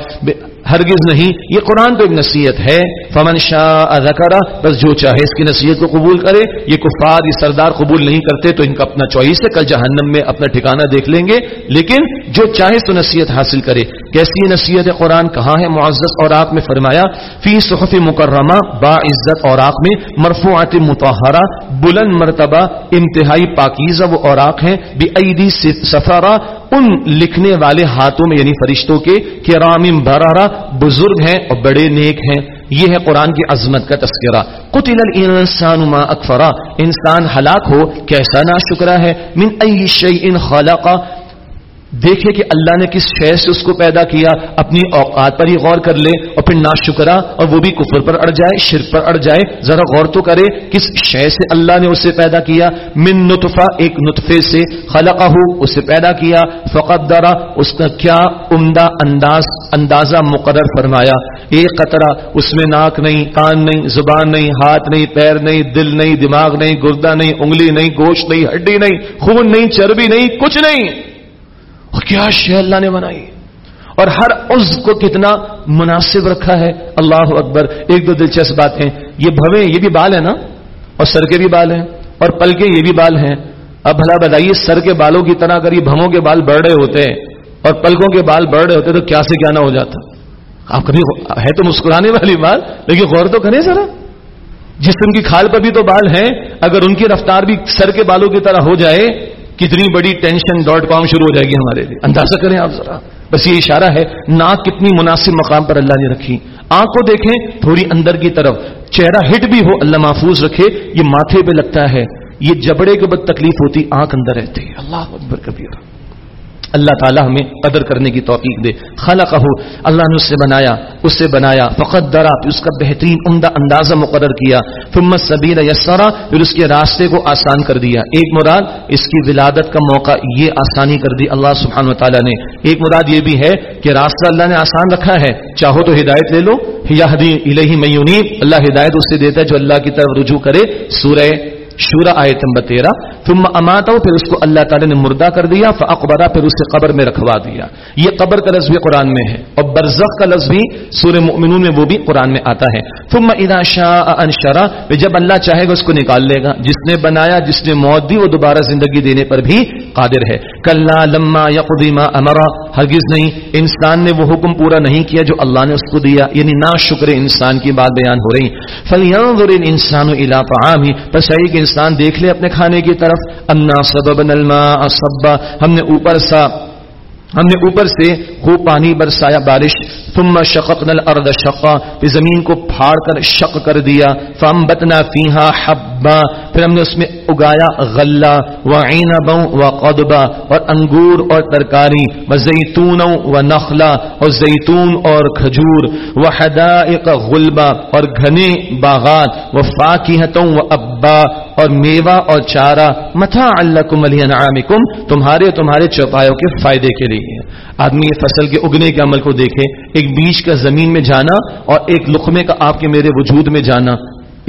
ہرگز نہیں، یہ قرآن تو ایک نصیحت ہے۔ فمن شاہ ذکرہ بس جو چاہے اس کی نصیحت کو قبول کرے۔ یہ کفار، یہ سردار قبول نہیں کرتے تو ان کا اپنا چوائس ہے، کل جہنم میں اپنا ٹھکانہ دیکھ لیں گے۔ لیکن جو چاہے تو نصیحت حاصل کرے۔ کیسی نصیحت ہے قرآن؟ کہاں ہے؟ معزز اور آپ میں فرمایا فی صحف مکرمہ با عزت اور آپ میں، مرفوعات متحرہ بلند مرتبہ، انتہائی پاکیزہ وہ اوراق ہیں۔ بے عیدی سفارہ ان لکھنے والے ہاتھوں میں یعنی فرشتوں کے کہ رام برارا بزرگ ہیں اور بڑے نیک ہیں۔ یہ ہے قرآن کی عظمت کا تذکرہ۔ قتل الانسان ما اکفرا انسان ہلاک ہو کیسا نا شکرا ہے۔ من ای شیء خلقا دیکھے کہ اللہ نے کس شے سے اس کو پیدا کیا، اپنی اوقات پر ہی غور کر لے اور پھر نہ شکرا اور وہ بھی کفر پر اڑ جائے، شرک پر اڑ جائے۔ ذرا غور تو کرے کس شے سے اللہ نے اسے پیدا کیا۔ من نطفہ، ایک نطفے سے خلقہ، اسے پیدا کیا۔ فقط درا اس کا کیا عمدہ انداز، اندازہ مقرر فرمایا۔ ایک قطرہ، اس میں ناک نہیں، کان نہیں، زبان نہیں، ہاتھ نہیں، پیر نہیں، دل نہیں، دماغ نہیں، گردہ نہیں، انگلی نہیں، گوشت نہیں، ہڈی نہیں، خون نہیں، چربی نہیں، کچھ نہیں۔ اور کیا شے اللہ نے بنائی؟ اور ہر عز کو کتنا مناسب رکھا ہے؟ اللہ اکبر، ایک دو دلچسپ باتیں۔ یہ بھویں، یہ بھی بال ہے نا؟ اور سر کے بھی بال ہیں۔ اور پل کے یہ بھی بال ہیں۔ اب بھلا بتائیے، سر کے بالوں کی طرح اگر یہ بھموں کے بال بڑھ رہے ہوتے ہیں اور پلکوں کے بال بڑھ رہے ہوتے تو کیا سے کیا نہ ہو جاتا؟ آپ کبھی ہے تو مسکرانے والی بات لیکن غور تو کریں ذرا۔ جسم کی کھال پر بھی تو بال ہیں۔ اگر ان کی رفتار بھی سر کے بالوں کی طرح ہو جائے کتنی بڑی ٹینشن ڈاٹ کام شروع ہو جائے گی ہمارے لیے۔ اندازہ کریں آپ ذرا۔ بس یہ اشارہ ہے، ناک کتنی مناسب مقام پر اللہ نے رکھی۔ آنکھ کو دیکھیں، تھوڑی اندر کی طرف۔ چہرہ ہٹ بھی ہو، اللہ محفوظ رکھے، یہ ماتھے پہ لگتا ہے۔ یہ جبڑے کے بعد تکلیف ہوتی، آنکھ اندر رہتی اللہ اکبر کبیر اللہ تعالیٰ ہمیں قدر کرنے کی توفیق دے۔ خالہ کہو اللہ نے اس سے بنایا، اس سے بنایا۔ فقط درا پھر اس کا بہترین عمدہ اندازہ مقرر کیا۔ فمت سبیر یسرا پھر اس کے راستے کو آسان کر دیا۔ ایک مراد، اس کی ولادت کا موقع یہ آسانی کر دی اللہ سبحانہ و تعالیٰ نے۔ ایک مراد یہ بھی ہے کہ راستہ اللہ نے آسان رکھا ہے۔ چاہو تو ہدایت لے لو۔ یا الہی میونی اللہ ہدایت اس سے دیتا ہے جو اللہ کی طرف رجوع کرے۔ سورہ شورا آئے نمبر تیرہ تم اماتا، پھر اس کو اللہ تعالی نے مردہ کر دیا، فاقبرا، پھر اسے قبر میں رکھوا دیا۔ یہ قبر کا لفظ بھی قرآن میں ہے۔ اور برزخ کا لفظ بھی سور مؤمنون میں وہ بھی قرآن میں آتا ہے۔ ثم اذا شاء انشرا جب اللہ چاہے گا اس کو نکال لے گا۔ جس نے بنایا، جس نے موت دی، وہ دوبارہ زندگی دینے پر بھی قادر ہے۔ کلا لما یقدیما امرا، ہرگز نہیں، انسان نے وہ حکم پورا نہیں کیا جو اللہ نے اس کو دیا۔ یعنی نا شکر انسان کی بات بیان ہو رہی۔ فلیانظر الانسان الى طعامه، پس کہ انسان دیکھ لے اپنے کھانے کی طرف۔ انا سبب نلما سبا ہم نے اوپر سا ہم نے اوپر سے خوب پانی برسایا بارش۔ ثم شققنا الارض شقا۔ پھر زمین کو پھاڑ کر شق کر دیا۔ فانبتنا فيها حبا۔ پھر ہم نے اس میں اگایا غلہ وعنبا وقضبا اور انگور اور ترکاری۔ وزیتون ونخلا اور زیتون اور کھجور۔ وحدائق غلبا۔ اور گھنے باغات۔ وفاکہۃ وابا اور میوہ اور چارہ متاع لکم ولانعامکم تمہارے تمہارے چوپایوں کے فائدے کے لیے۔ آدمی یہ فصل کے اگنے کے عمل کو دیکھے، ایک بیج کا زمین میں جانا اور ایک لقمے کا آپ کے میرے وجود میں جانا۔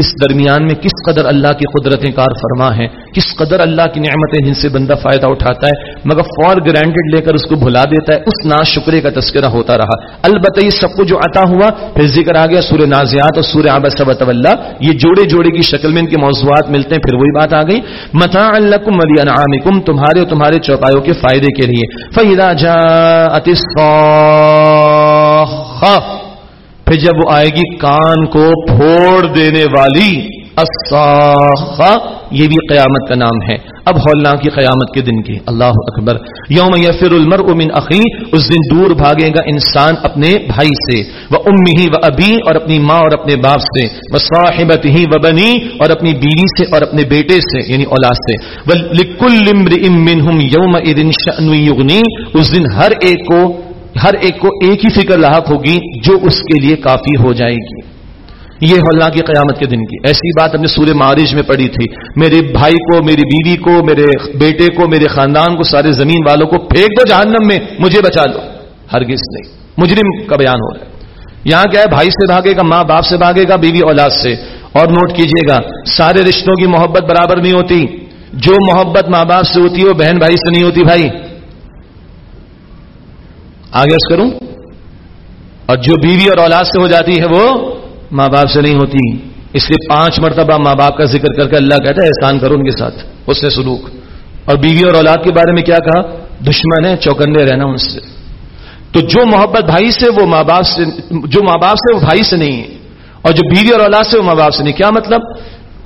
اس درمیان میں کس قدر اللہ کی قدرتیں کار فرما ہے کس قدر اللہ کی نعمتیں جن سے بندہ فائدہ اٹھاتا ہے، مگر فور گرانٹیڈ لے کر اس کو بھلا دیتا ہے، اس نا شکرے کا تذکرہ ہوتا رہا۔ البتہ یہ سب کو جو عطا ہوا، پھر ذکر آ گیا سورہ نازیات اور سورہ آبس اللہ یہ جوڑے جوڑے کی شکل میں ان کے موضوعات ملتے ہیں، پھر وہی بات آ گئی۔ متا الکم ولی انعامکم تمہارے اور تمہارے چوپایوں کے فائدے کے لیے۔ فیدا جا پھر جب وہ آئے گی کان کو پھوڑ دینے والی یہ بھی قیامت کا نام ہے۔ اب ہولنا کی قیامت کے دن کی اللہ اکبر۔ یوم یفر المرء من اخی، اس دن دور بھاگے گا انسان اپنے بھائی سے۔ وہ امی ہی و ابی، اور اپنی ماں اور اپنے باپ سے۔ وہ صاحبت ہی و بنی، اور اپنی بیوی سے اور اپنے بیٹے سے یعنی اولاد سے۔ لکل یوم یغنی، اس دن ہر ایک کو ہر ایک کو ایک ہی فکر لاحق ہوگی جو اس کے لیے کافی ہو جائے گی۔ یہ اللہ کی قیامت کے دن کی۔ ایسی بات ہم نے سورہ معارج میں پڑھی تھی۔ میرے بھائی کو، میری بیوی کو، میرے بیٹے کو، میرے خاندان کو، سارے زمین والوں کو پھینک دو جہنم میں، مجھے بچا لو۔ ہرگز نہیں۔ مجرم کا بیان ہو رہا ہے۔ یہاں کیا ہے؟ بھائی سے بھاگے گا، ماں باپ سے بھاگے گا، بیوی اولاد سے۔ اور نوٹ کیجیے گا، سارے رشتوں کی محبت برابر نہیں ہوتی۔ جو محبت ماں باپ سے ہوتی ہے، وہ بہن بھائی سے نہیں ہوتی بھائی۔ آگے اس کروں، اور جو بیوی اور اولاد سے ہو جاتی ہے وہ ماں باپ سے نہیں ہوتی۔ اس لیے پانچ مرتبہ ماں باپ کا ذکر کر کے اللہ کہتا ہے، احسان کرو ان کے ساتھ اس نے سلوک۔ اور بیوی اور اولاد کے بارے میں کیا کہا؟ دشمن ہے چوکندے رہنا ان سے۔ تو جو محبت بھائی سے وہ ماں باپ سے، جو ماں باپ سے وہ بھائی سے نہیں ہے اور جو بیوی اور اولاد سے وہ ماں باپ سے نہیں، کیا مطلب؟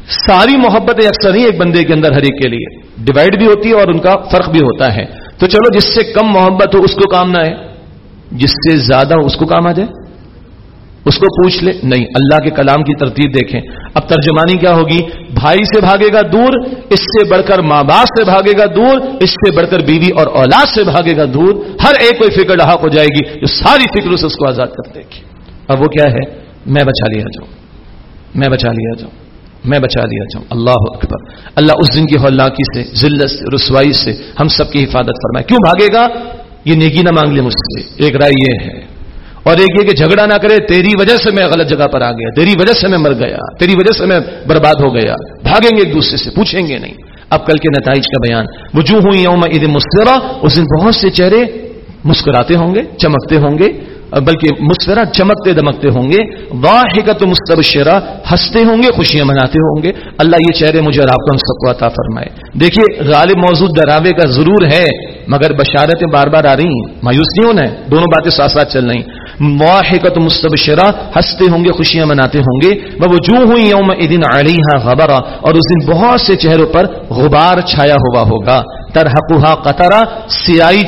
ساری محبت اکثر نہیں ایک بندے کے اندر ہر ایک کے لیے۔ ڈیوائڈ بھی ہوتی ہے اور ان کا فرق بھی ہوتا ہے۔ تو چلو، جس سے کم محبت ہو اس کو کام نہ ہے جس سے زیادہ اس کو کام آ جائے؟ اس کو پوچھ لے، نہیں، اللہ کے کلام کی ترتیب دیکھیں۔ اب ترجمانی کیا ہوگی؟ بھائی سے بھاگے گا دور، اس سے بڑھ کر ماں باپ سے بھاگے گا دور، اس سے بڑھ کر بیوی اور اولاد سے بھاگے گا دور۔ ہر ایک کوئی فکر ڈھاک ہو جائے گی جو ساری فکر سے اس کو آزاد کر دے گی اب وہ کیا ہے؟ میں بچا لیا جاؤں۔ میں بچا لیا جاؤں۔ میں بچا لیا جاؤں۔ اللہ اکبر۔ اللہ اس دن کی ہولاکی سے، ذلت سے، رسوائی سے ہم سب کی حفاظت فرمائے۔ کیوں بھاگے گا؟ یہ نیکی نہ مانگ لے مجھ سے۔ ایک رائے یہ ہے۔ اور ایک یہ کہ جھگڑا نہ کرے، تیری وجہ سے میں غلط جگہ پر آ گیا، تیری وجہ سے میں مر گیا، تیری وجہ سے میں برباد ہو گیا۔ بھاگیں گے ایک دوسرے سے، پوچھیں گے نہیں۔ اب کل کے نتائج کا بیان۔ وجوہ ہوئی یوم عید مسکرا اس دن بہت سے چہرے مسکراتے ہوں گے، چمکتے ہوں گے۔ بلکہ مسکرا چمکتے دمکتے ہوں گے واحقت مستبشرہ، ہنستے ہوں گے، خوشیاں مناتے ہوں گے۔ اللہ یہ چہرے مجھے اور آپ کو ہم سب کو عطا فرمائے۔ دیکھیے، غالب موجود ڈراوے کا ضرور ہے، مگر بشارتیں بار بار آ رہی ہیں۔ مایوس نہیں ہونا ہے، دونوں باتیں ساتھ ساتھ چل رہی واحقت مستبشرہ، ہنستے ہوں گے، خوشیاں مناتے ہوں گے۔ وہ وجوہ یوم دن علیہ غبرا اور اس دن بہت سے چہروں پر غبار چھایا ہوا ہوگا۔ ترحقها قطرہ سیائی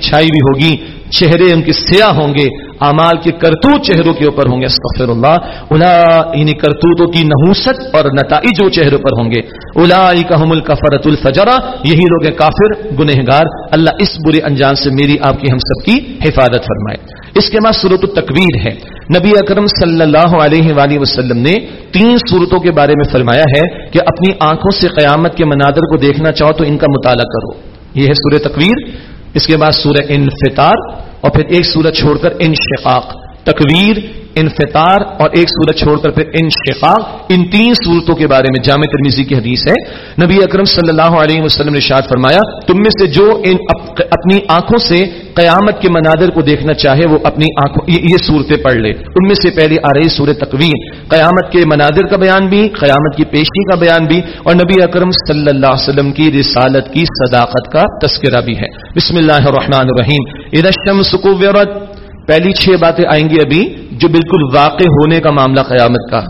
چھائی بھی ہوگی۔ چہرے ان کے سیاہ ہوں گے امال کے کرتوت چہروں کے اوپر ہوں گے استغفر اللہ الا ان کرتوتوں کی نحوست اور نتائج جو چہروں پر ہوں گے۔ الا کام الکفرت الفجرا یہی لوگ کافر، گنہگار، اللہ اس برے انجام سے میری آپ کی ہم سب کی حفاظت فرمائے۔ اس کے بعد صورت التکویر ہے۔ نبی اکرم صلی اللہ علیہ وآلہ وسلم نے تین صورتوں کے بارے میں فرمایا ہے کہ اپنی آنکھوں سے قیامت کے مناظر کو دیکھنا چاہو تو ان کا مطالعہ کرو۔ یہ ہے سورہ تکویر۔ اس کے بعد سورہ انفطار اور پھر ایک سورج چھوڑ کر انشقاق تکویر انفطار اور ایک سورج چھوڑ کر پھر انشقاق ان تین صورتوں کے بارے میں جامع ترمیزی کی حدیث ہے۔ نبی اکرم صلی اللہ علیہ وسلم نے شاد فرمایا، تم میں سے جو ان اپنی آنکھوں سے قیامت کے مناظر کو دیکھنا چاہے، وہ اپنی آنکھوں یہ صورتیں پڑھ لے۔ ان میں سے پہلی آ رہی سورہ تکویر قیامت کے مناظر کا بیان بھی، قیامت کی پیشی کا بیان بھی، اور نبی اکرم صلی اللہ علیہ وسلم کی رسالت کی صداقت کا تذکرہ بھی ہے۔ بسم اللہ الرحمن الرحیم۔ ادشم سکوورت پہلی چھ باتیں آئیں گی ابھی۔ جو بالکل واقع ہونے کا معاملہ قیامت کا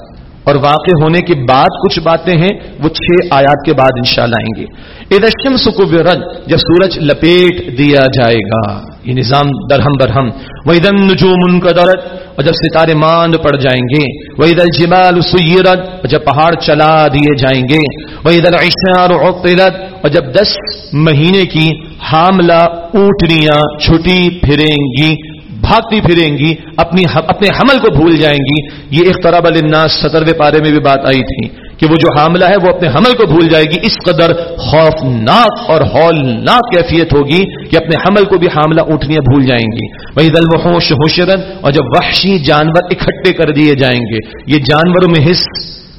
اور واقع ہونے کے بعد کچھ باتیں ہیں، وہ چھ آیات کے بعد انشاءاللہ آئیں گے۔ ادشم سکو رج جب سورج لپیٹ دیا جائے گا، یہ نظام درہم برہم۔ وہ ادم نجوم ان کا درد اور جب ستارے ماند پڑ جائیں گے۔ وہ ادل جمال سیرت اور جب پہاڑ چلا دیے جائیں گے۔ وہ ادل عشار اور جب دس مہینے کی حاملہ اونٹنیاں چھٹی پھریں گی۔ بھاگتی پھریں گی اپنی اپنے حمل کو بھول جائیں گی یہ اختراب الناس ستروے پارے میں بھی بات آئی تھی کہ وہ جو حاملہ ہے وہ اپنے حمل کو بھول جائے گی اس قدر خوفناک اور ہولناک کیفیت ہوگی کہ اپنے حمل کو بھی حاملہ اونٹنیاں بھول جائیں گی وہی دل و ہوش ہوشرن اور جب وحشی جانور اکٹھے کر دیے جائیں گے، یہ جانوروں میں حص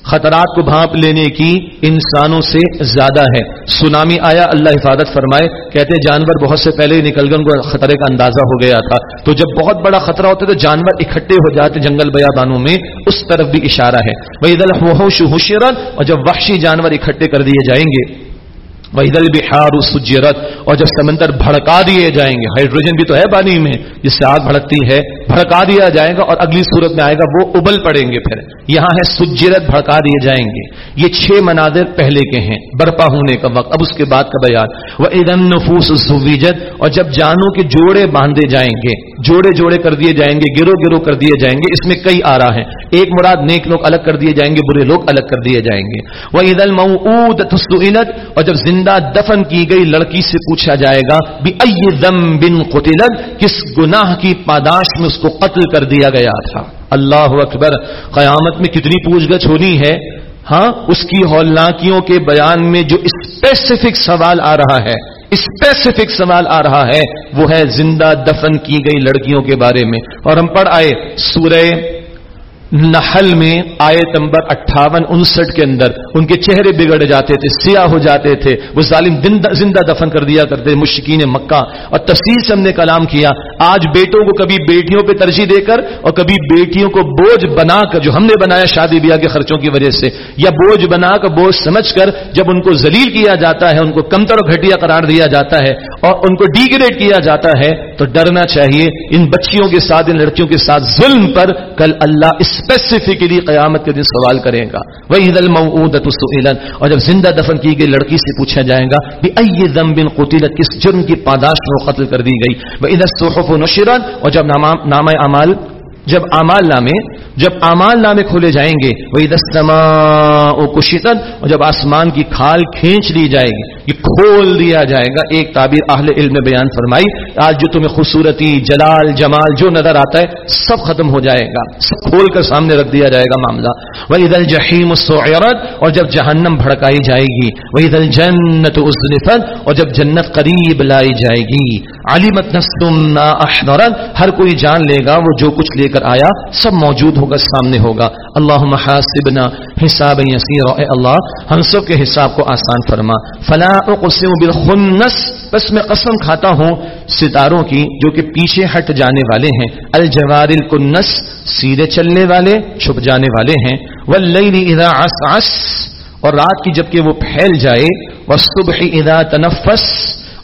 خطرات کو بھانپ لینے کی انسانوں سے زیادہ ہے۔ سونامی آیا، اللہ حفاظت فرمائے، کہتے جانور بہت سے پہلے نکل گئے، ان کو خطرے کا اندازہ ہو گیا تھا۔ تو جب بہت بڑا خطرہ ہوتا ہے تو جانور اکٹھے ہو جاتے جنگل بیابانوں میں، اس طرف بھی اشارہ ہے۔ وہی دل ہوشرت اور جب وحشی جانور اکٹھے کر دیے جائیں گے وہی دل سجرت، اور جب سمندر بھڑکا دیے جائیں گے، ہائیڈروجن بھی تو ہے پانی میں، جس سے آگ بھڑکتی ہے۔ بھڑکا دیا جائے گا اور اگلی صورت میں آئے گا، وہ ابل پڑیں گے پھر۔ یہاں ہے سجرت بھڑکا دیے جائیں گے۔ یہ چھ مناظر پہلے کے ہیں، برپا ہونے کا وقت۔ اب اس کے بعد کا بیان۔ وہ ادم نفوس سویجت اور جب جانوں کے جوڑے باندھے جائیں گے، جوڑے جوڑے کر دیے جائیں گے گرو گرو کر دیے جائیں گے، اس میں کئی آ رہا ہے ایک مراد نیک لوگ الگ کر دیے جائیں گے، برے لوگ الگ کر دیے جائیں گے۔ وہ عید المعود اور جب زندہ دفن کی گئی لڑکی سے پوچھا جائے گا بھی بن قتلت؟ کس گناہ کی پاداش میں اس کو قتل کر دیا گیا تھا۔ اللہ اکبر، قیامت میں کتنی پوچھ گچھ ہونی ہے؟ ہاں اس کی ہولناکیوں کے بیان میں جو اسپیسیفک سوال آ رہا ہے اسپیسیفک سوال آ رہا ہے، وہ ہے زندہ دفن کی گئی لڑکیوں کے بارے میں۔ اور ہم پڑھ آئے سورہ نحل میں آیت نمبر اٹھاون انسٹھ کے اندر ان کے چہرے بگڑ جاتے تھے، سیاہ ہو جاتے تھے، وہ ظالم زندہ دفن کر دیا کرتے مشکین مکہ۔ اور تفصیل سے ہم نے کلام کیا، آج بیٹوں کو کبھی بیٹیوں پہ ترجیح دے کر اور کبھی بیٹیوں کو بوجھ بنا کر جو ہم نے بنایا شادی بیاہ کے خرچوں کی وجہ سے، یا بوجھ بنا کر، بوجھ سمجھ کر جب ان کو ذلیل کیا جاتا ہے، ان کو کمتر و گھٹیا قرار دیا جاتا ہے اور ان کو ڈیگریڈ کیا جاتا ہے، تو ڈرنا چاہیے ان بچیوں کے ساتھ، ان لڑکیوں کے ساتھ ظلم پر، کل اللہ اس اسپیسیفکلی قیامت کے دن سوال کرے گا۔ وہی دل مودت اور جب زندہ دفن کی گئی لڑکی سے پوچھا جائے گا بھی ائی دم بن قتلت؟ کس جرم کی پاداش میں قتل کر دی گئی؟ وہ ادھر صحف و نشران اور جب نام اعمال جب امال نامے جب امال نامے کھولے جائیں گے وہی دستما کشتن اور جب آسمان کی کھال کھینچ لی جائے گی یہ کھول دیا جائے گا۔ ایک تعبیر اہل علم بیان فرمائی، آج جو تمہیں خوبصورتی، جلال، جمال جو نظر آتا ہے، سب ختم ہو جائے گا۔ سب کھول کر سامنے رکھ دیا جائے گا معاملہ۔ وہی دل جہیم اور جب جہنم بھڑکائی جائے گی وہی دل جنت ازلفت اور جب جنت قریب لائی جائے گی۔ علیمت نسم ہر کوئی جان لے گا، وہ جو کچھ لے کر آیا، سب موجود ہوگا، سامنے ہوگا۔ اللہ حساب یسیر اے اللہ، ہم سب کے حساب کو آسان فرما۔ فلا اقسم بالخنس، بس میں قسم کھاتا ہوں ستاروں کی جو کہ پیچھے ہٹ جانے والے ہیں۔ الجوار الکنس، سیدھے چلنے والے، چھپ جانے والے ہیں۔ واللیل اذا عسعس، اور رات کی جبکہ وہ پھیل جائے۔ والصبح اذا تنفس،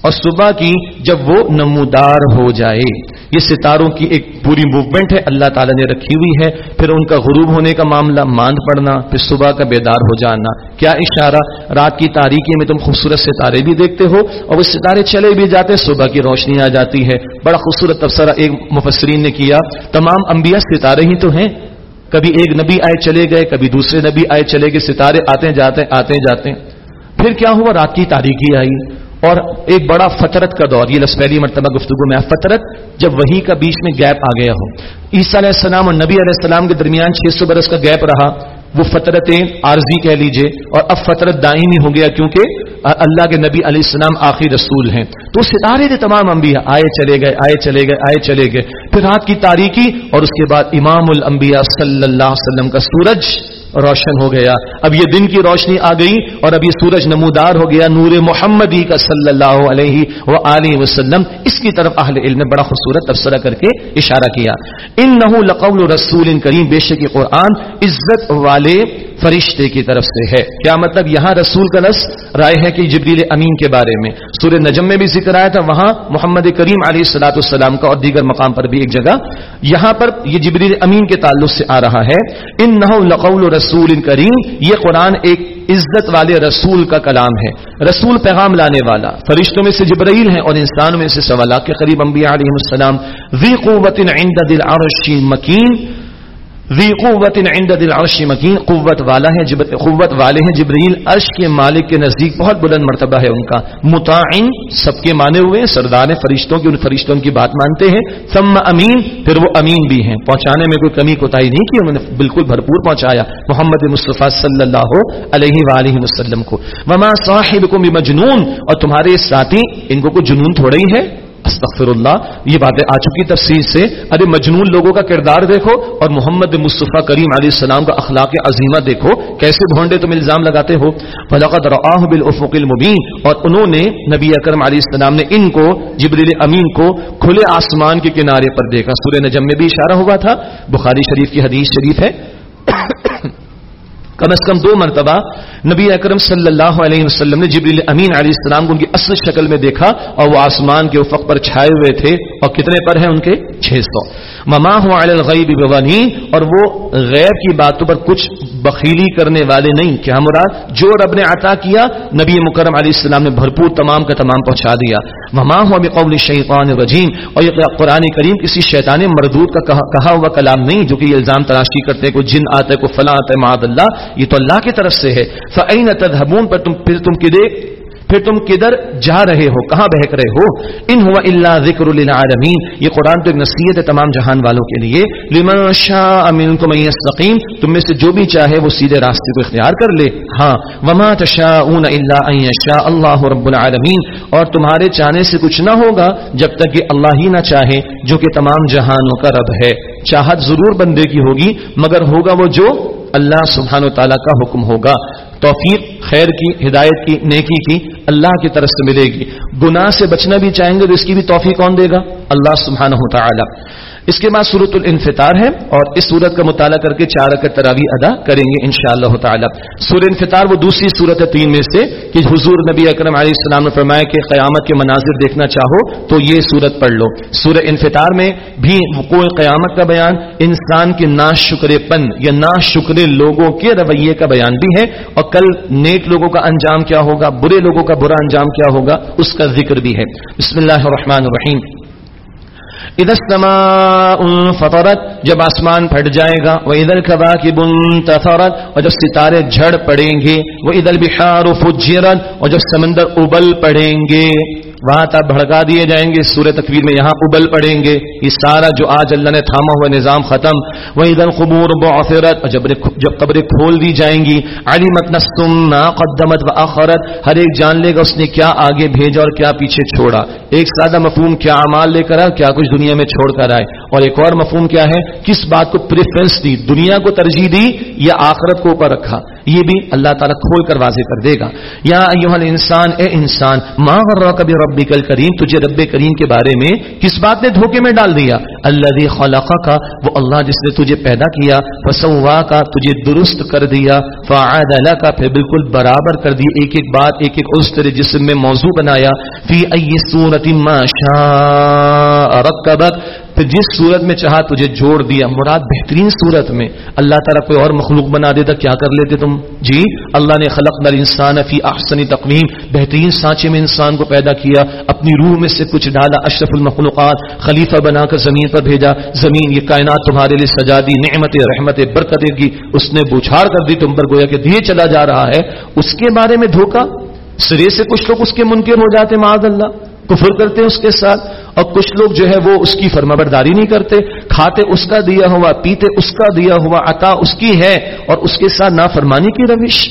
اور صبح کی جب وہ نمودار ہو جائے۔ یہ ستاروں کی ایک پوری موومنٹ ہے، اللہ تعالیٰ نے رکھی ہوئی ہے۔ پھر ان کا غروب ہونے کا معاملہ، ماند پڑنا پھر صبح کا بیدار ہو جانا۔ کیا اشارہ رات کی تاریخی میں تم خوبصورت ستارے بھی دیکھتے ہو اور وہ ستارے چلے بھی جاتے، صبح کی روشنی آ جاتی ہے۔ بڑا خوبصورت تبصرہ ایک مفسرین نے کیا۔ تمام انبیاء ستارے ہی تو ہیں۔ کبھی ایک نبی آئے چلے گئے، کبھی دوسرے نبی آئے چلے گئے، ستارے آتے جاتے آتے جاتے۔ پھر کیا ہوا؟ رات کی تاریخی آئی۔ اور ایک بڑا فطرت کا دور، یہ لفظ پہلی مرتبہ گفتگو میں فطرت جب وہی کا بیچ میں گیپ آ گیا ہو۔ عیسیٰ علیہ السلام اور نبی علیہ السلام کے درمیان چھ سو برس کا گیپ رہا۔ وہ فطرتیں عارضی کہہ لیجیے۔ اور اب فطرت دائمی ہو گیا کیونکہ اللہ کے نبی علیہ السلام آخری رسول ہیں۔ تو ستارے تھے تمام انبیاء آئے چلے گئے، آئے چلے گئے، آئے چلے گئے۔ پھر رات کی تاریخی اور اس کے بعد امام الانبیاء صلی اللہ علیہ وسلم کا سورج روشن ہو گیا۔ اب یہ دن کی روشنی آ گئی اور اب یہ سورج نمودار ہو گیا، نور محمدی کا صلی اللہ علیہ و وسلم۔ اس کی طرف اہل علم نے بڑا خوبصورت تبصرہ کر کے اشارہ کیا۔ ان نہ لقول رسول کریم، بے شک قرآن عزت والے فرشتے کی طرف سے ہے۔ کیا مطلب؟ یہاں رسول کا لفظ رائے ہے کہ جبریل امین کے بارے میں۔ سورہ نجم میں بھی ذکر آیا تھا، وہاں محمد کریم علیہ السلاۃ السلام کا اور دیگر مقام پر بھی ایک جگہ۔ یہاں پر یہ جبریل امین کے تعلق سے آ رہا ہے۔ ان نہ لقول رسول کریم، یہ قرآن ایک عزت والے رسول کا کلام ہے۔ رسول پیغام لانے والا، فرشتوں میں سے جبرائیل ہیں اور انسانوں میں سے سوالات کے قریب انبیاء علیہ السلام۔ ذی قوت عند دل مکین۔ ذی قوت عند دل مکین، قوت والا ہے قوت والے ہیں جبریل، عرش کے مالک کے نزدیک بہت بلند مرتبہ ہے ان کا۔ متعین سب کے مانے ہوئے سردار فرشتوں کی، ان فرشتوں کی بات مانتے ہیں۔ ثم امین، پھر وہ امین بھی ہیں۔ پہنچانے میں کوئی کمی کوتاہی نہیں کی انہوں نے بالکل بھرپور پہنچایا محمد مصطفیٰ صلی اللہ علیہ وآلہ وسلم کو۔ وما صاحبکم بمجنون، اور تمہارے ساتھی، ان کو کوئی جنون تھوڑا ہی ہے۔ استغفر اللہ یہ باتیں آ چکی تفصیل سے۔ ارے مجنون لوگوں کا کردار دیکھو اور محمد مصطفیٰ کریم علیہ السلام کا اخلاق عظیمہ دیکھو۔ کیسے بھونڈے تم الزام لگاتے ہو؟ فلاقت راہ بالافق المبین اور انہوں نے نبی اکرم علیہ السلام نے ان کو، جبریل امین کو کھلے آسمان کے کنارے پر دیکھا۔ سورہ نجم میں بھی اشارہ ہوا تھا۔ بخاری شریف کی حدیث شریف ہے۔ کم از کم دو مرتبہ نبی اکرم صلی اللہ علیہ وسلم نے جبریل امین علیہ السلام کو ان کی اصل شکل میں دیکھا اور وہ آسمان کے افق پر چھائے ہوئے تھے اور کتنے پر ہیں ان کے؟ چھ سو۔ مما ہوں الغیب اور وہ غیب کی باتوں پر کچھ بخیلی کرنے والے نہیں۔ کیا مراد؟ جو رب نے عطا کیا، نبی مکرم علیہ السلام نے بھرپور تمام کا تمام پہنچا دیا۔ مما ہوں اب قول شیطان رجیم اور یہ قرآن کریم کسی شیطان مردود کا کہا ہوا کلام نہیں جو کہ یہ الزام تلاشی کرتے کوئی جن آتا ہے کوئی فلاں آتا ہے معد اللہ۔ یہ تو اللہ کی طرف سے ہے۔ فعین تدہبون پر تم پھر تم کدے پھر تم کدھر جا رہے ہو؟ کہاں بہک رہے ہو؟ ان ہوا اللہ ذکر للعالمین یہ قرآن تو ایک نصیحت ہے تمام جہان والوں کے لیے۔ لمن شاء منکم یستقیم تم میں سے جو بھی چاہے وہ سیدھے راستے کو اختیار کر لے۔ ہاں۔ وما تشاءون الا ان يشاء اللہ رب العالمین اور تمہارے چاہنے سے کچھ نہ ہوگا جب تک کہ اللہ ہی نہ چاہے، جو کہ تمام جہانوں کا رب ہے۔ چاہت ضرور بندے کی ہوگی، مگر ہوگا وہ جو اللہ سبحانہ و تعالیٰ کا حکم ہوگا۔ توفیق، خیر کی، ہدایت کی، نیکی کی اللہ کی طرف سے ملے گی۔ گناہ سے بچنا بھی چاہیں گے تو اس کی بھی توفیق کون دے گا؟ اللہ سبحانہ و تعالیٰ اس کے بعد صورت الانفطار ہے اور اس صورت کا مطالعہ کر کے چار اکر تراوی ادا کریں گے ان شاء اللہ تعالیٰ۔ سور انفطار وہ دوسری صورت ہے تین میں سے کہ حضور نبی اکرم علیہ السلام نے فرمایا کہ قیامت کے مناظر دیکھنا چاہو تو یہ صورت پڑھ لو۔ سور انفطار میں بھی کوئی قیامت کا بیان، انسان کے نا شکر پن یا نا شکر لوگوں کے رویے کا بیان بھی ہے اور کل نیک لوگوں کا انجام کیا ہوگا، برے لوگوں کا برا انجام کیا ہوگا، اس کا ذکر بھی ہے۔ بسم اللہ الرحمن الرحیم۔ ادھر فطرت جب آسمان پھٹ جائے گا وہ ادھر کبا کی بن تفرت اور جب ستارے جھڑ پڑیں گے وہ ادھر بحار فجرت، اور جب سمندر ابل پڑیں گے۔ وہاں تک بھڑکا دیے جائیں گے، سورہ تکویر میں یہاں ابل پڑیں گے۔ یہ سارا جو آج اللہ نے تھاما ہوا نظام ختم۔ وہی دن قبور اور جب جب قبریں کھول دی جائیں گی علی متنسم قدمت و آخرت ہر ایک جان لے گا، اس نے کیا آگے بھیجا اور کیا پیچھے چھوڑا۔ ایک سادہ مفہوم کیا امال لے کر آئے، کیا کچھ دنیا میں چھوڑ کر آئے۔ اور ایک اور مفہوم کیا ہے، کس بات کو پریفرنس دی، دنیا کو ترجیح دی یا آخرت کو اوپر رکھا۔ یہ بھی اللہ تعالیٰ کھول کر واضح کر دے گا۔ یا انسان اے انسان ماں کبھی رب کل کریم تجھے رب کریم کے بارے میں کس بات نے دھوکے میں ڈال دیا؟ اللہ خلقہ کا وہ اللہ جس نے تجھے پیدا کیا فسوا کا تجھے درست کر دیا فعاد اللہ کا پھر بالکل برابر کر دی، ایک ایک بات، ایک ایک اس طرح جسم میں موضوع بنایا۔ فی ای صورت ما شاء رکبت پھر جس صورت میں چاہا تجھے جوڑ دیا، مراد بہترین صورت میں اللہ تعالیٰ کوئی اور مخلوق بنا دیتا، کیا کر لیتے تم؟ جی اللہ نے خلق نل انسان فی احسنی تقویم، بہترین سانچے میں انسان کو پیدا کیا، اپنی روح میں سے کچھ ڈالا، اشرف المخلوقات، خلیفہ بنا کر زمین پر بھیجا، زمین یہ کائنات تمہارے لیے سجا دی نعمت رحمت برکت کی، اس نے بوچھار کر دی تم پر، گویا کہ دیے چلا جا رہا ہے۔ اس کے بارے میں دھوکا سرے سے کچھ لوگ اس کے منکر ہو جاتے، معاذ اللہ۔ کفر کرتے ہیں اس کے ساتھ، اور کچھ لوگ جو ہے وہ اس کی فرما برداری نہیں کرتے، کھاتے اس کا دیا ہوا، پیتے اس کا دیا ہوا، عطا اس کی ہے، اور اس کے ساتھ نافرمانی کی روش۔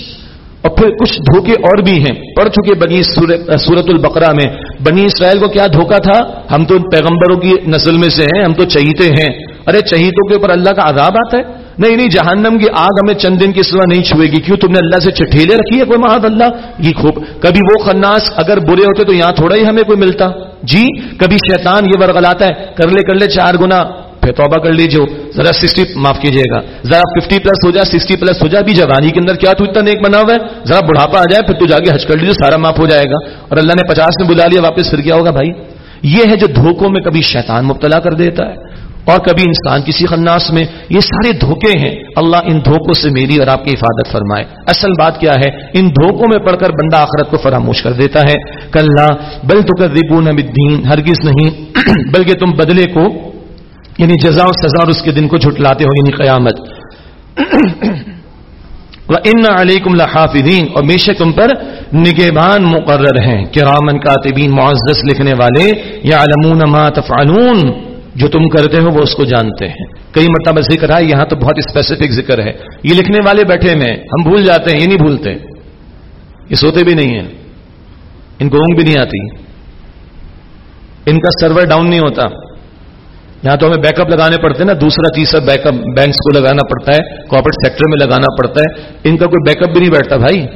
اور پھر کچھ دھوکے اور بھی ہیں۔ پڑھ چکے بنی سورت البقرہ میں۔ بنی اسرائیل کو کیا دھوکا تھا؟ ہم تو پیغمبروں کی نسل میں سے ہیں، ہم تو چہیتے ہیں۔ ارے چہیتوں کے اوپر اللہ کا عذاب آتا ہے؟ نہیں نہیں، جہنم کی آگ ہمیں چند دن کی سوا نہیں چھوئے گی۔ کیوں؟ تم نے اللہ سے چٹھیلے رکھی ہے کوئی محد اللہ۔ یہ خوب، کبھی وہ خناس اگر برے ہوتے تو یہاں تھوڑا ہی ہمیں کوئی ملتا۔ جی کبھی شیطان یہ ورگلاتا ہے، کر لے کر لے، چار گنا۔ پھر توبہ کر لیجیے ذرا سکسٹی معاف کیجیے گا۔ ذرا ففٹی پلس ہو جائے سکسٹی پلس ہو جائے بھی جوانی کے اندر کیا تو اتنا نیک بنا ہوا ہے؟ ذرا بڑھاپا آ جائے، پھر تو جا کے حج کر لیجیے سارا معاف ہو جائے گا۔ اور اللہ نے پچاس میں بلا لیا، واپس پھر کیا ہوگا بھائی؟ یہ ہے جو دھوکوں میں کبھی شیطان مبتلا کر دیتا ہے۔ اور کبھی انسان کسی خناس میں، یہ سارے دھوکے ہیں۔ اللہ ان دھوکوں سے میری اور آپ کی حفاظت فرمائے۔ اصل بات کیا ہے؟ ان دھوکوں میں پڑھ کر بندہ آخرت کو فراموش کر دیتا ہے۔ کل بل تو کر الدین ہرگز نہیں، بلکہ تم بدلے کو یعنی جزا و سزا اور اس کے دن کو جھٹلاتے ہو یعنی قیامت۔ ان علیکم الحافظین اور بے شک تم پر نگہبان مقرر ہیں۔ کرامن کاتبین، معزز لکھنے والے یا علمون ما تفعلون۔ جو تم کرتے ہو وہ اس کو جانتے ہیں۔ کئی مرتبہ ذکر ہے یہاں تو بہت اسپیسیفک ذکر ہے۔ یہ لکھنے والے بیٹھے میں ہم بھول جاتے ہیں، یہ نہیں بھولتے۔ یہ سوتے بھی نہیں ہیں۔ ان کو اونگ بھی نہیں آتی۔ ان کا سرور ڈاؤن نہیں ہوتا۔ یہاں تو ہمیں بیک اپ لگانے پڑتے ہیں نا، دوسرا، تیسرا بیک اپ بینکس کو لگانا پڑتا ہے کارپوریٹ سیکٹر میں لگانا پڑتا ہے۔ ان کا کوئی بیک اپ بھی نہیں بیٹھتا بھائی۔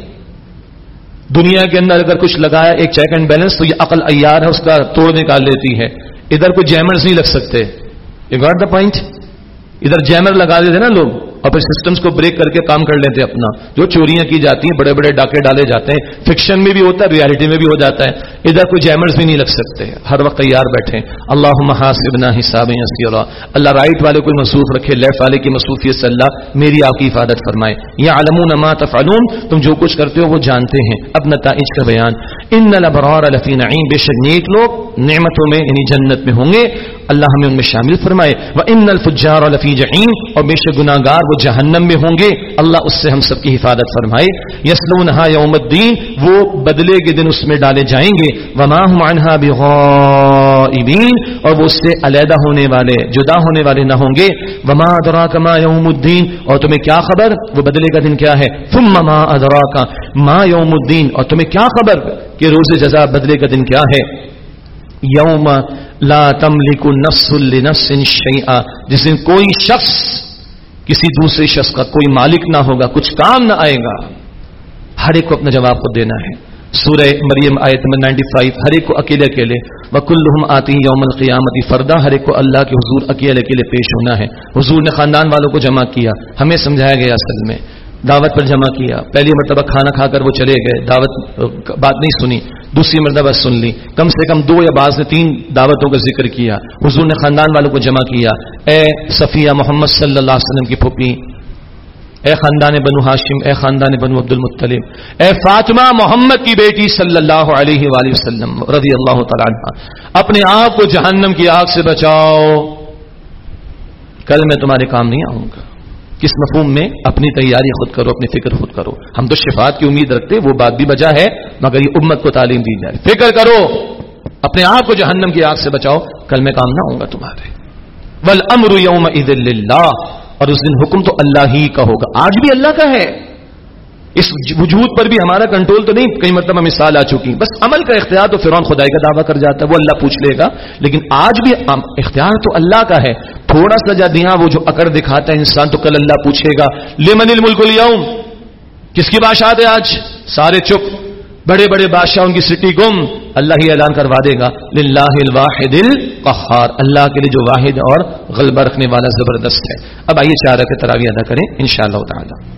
دنیا کے اندر اگر کچھ لگایا، ایک چیک اینڈ بیلنس تو یہ عقل ایار ہے، اس کا توڑ نکال لیتی ہے۔ ادھر کوئی جیمرز نہیں لگ سکتے. یو گاٹ دا پوائنٹ ادھر جیمر لگا دیتے نا لوگ. اور پھر سسٹمز کو بریک کر کے کام کر لیتے اپنا۔ جو چوریاں کی جاتی ہیں بڑے بڑے ڈاکے ڈالے جاتے ہیں۔ فکشن میں بھی ہوتا ہے ریالٹی میں بھی ہو جاتا ہے۔ ادھر کوئی جیمرز بھی نہیں لگ سکتے۔ ہر وقت تیار بیٹھے۔ اللہ محاسبنا حساب اللہ اللہ رائٹ والے کوئی مصروف رکھے لیفٹ والے کی مصروفیت سے اللہ میری آپ کی حفاظت فرمائے۔ یا علمون ما تفعلون۔ تم جو کچھ کرتے ہو، وہ جانتے ہیں۔ اب نتائج کا بیان۔ ان الابرار لفی نعیم۔ بے شک نیک لوگ نعمتوں میں یعنی جنت میں ہوں گے۔ اللہ ہمیں ان میں شامل فرمائے وہ ان الفجار الفی جہین اور بے شک گناہ گار وہ جہنم میں ہوں گے، اللہ اس سے ہم سب کی حفاظت فرمائے۔ یسلون یوم الدین وہ بدلے کے دن اس میں ڈالے جائیں گے۔ وما بغائبین اور وہ اس سے علیحدہ ہونے والے، جدا ہونے والے نہ ہوں گے۔ وما ادراک ما یوم الدین اور تمہیں کیا خبر؟ وہ بدلے کا دن کیا ہے؟ ثم ما ادراک ما یوم الدین اور تمہیں کیا خبر کہ روز جزا بدلے کا دن کیا ہے؟ یوم لا تملک نفس لنفس شیئا، جس دن کوئی شخص کسی دوسرے شخص کا کوئی مالک نہ ہوگا، کچھ کام نہ آئے گا، ہر ایک کو اپنا جواب کو دینا ہے۔ سورہ مریم آیت نمبر نائنٹی فائیو، ہر ایک کو اکیلے اکیلے وکلہم آتی یوم القیامتی فردا، ہر ایک کو اللہ کے حضور اکیلے اکیلے پیش ہونا ہے۔ حضور نے خاندان والوں کو جمع کیا، ہمیں سمجھایا گیا اصل میں۔ دعوت پر جمع کیا۔ پہلی مرتبہ کھانا کھا کر وہ چلے گئے۔ دعوت، بات نہیں سنی۔ دوسری مرتبہ سن لی۔ کم سے کم دو یا بعض نے تین دعوتوں کا ذکر کیا۔ حضور نے خاندان والوں کو جمع کیا۔ اے صفیہ محمد صلی اللہ علیہ وسلم کی پھوپھی، اے خاندان بنو ہاشم، اے خاندان بنو عبد المطلب اے فاطمہ محمد کی بیٹی صلی اللہ علیہ وآلہ وسلم رضی اللہ تعالیٰ اپنے آپ کو جہنم کی آگ سے بچاؤ۔ کل میں تمہارے کام نہیں آؤں گا۔ کس مفہوم میں اپنی تیاری خود کرو، اپنی فکر خود کرو۔ ہم تو شفاعت کی امید رکھتے وہ بات بھی بجا ہے، مگر یہ امت کو تعلیم دی جائے۔ فکر کرو، اپنے آپ کو جہنم کی آگ سے بچاؤ، کل میں کام نہ ہوں گا تمہارے۔ ول امر یوم عید اللہ اور اس دن حکم تو اللہ ہی کا ہوگا۔ آج بھی اللہ کا ہے۔ اس وجود پر بھی ہمارا کنٹرول تو نہیں، کئی مرتبہ مثال آ چکی بس عمل کا اختیار تو فرعون خدائی کا دعویٰ کر جاتا ہے، وہ اللہ پوچھ لے گا۔ لیکن آج بھی اختیار تو اللہ کا ہے۔ تھوڑا سا جا دیا وہ جو اکڑ دکھاتا ہے انسان تو کل اللہ پوچھے گا، لمن الملک اليوم؟ کس کی بادشاہ ہے آج؟ سارے چپ۔ بڑے بڑے بادشاہوں کی سٹی گم۔ اللہ ہی اعلان کروا دے گا۔ للہ الواحد القہار۔ اللہ کے لیے جو واحد اور غلبہ رکھنے والا زبردست ہے۔ اب آئیے چار کے تراوی ادا کریں، انشاءاللہ تعالی۔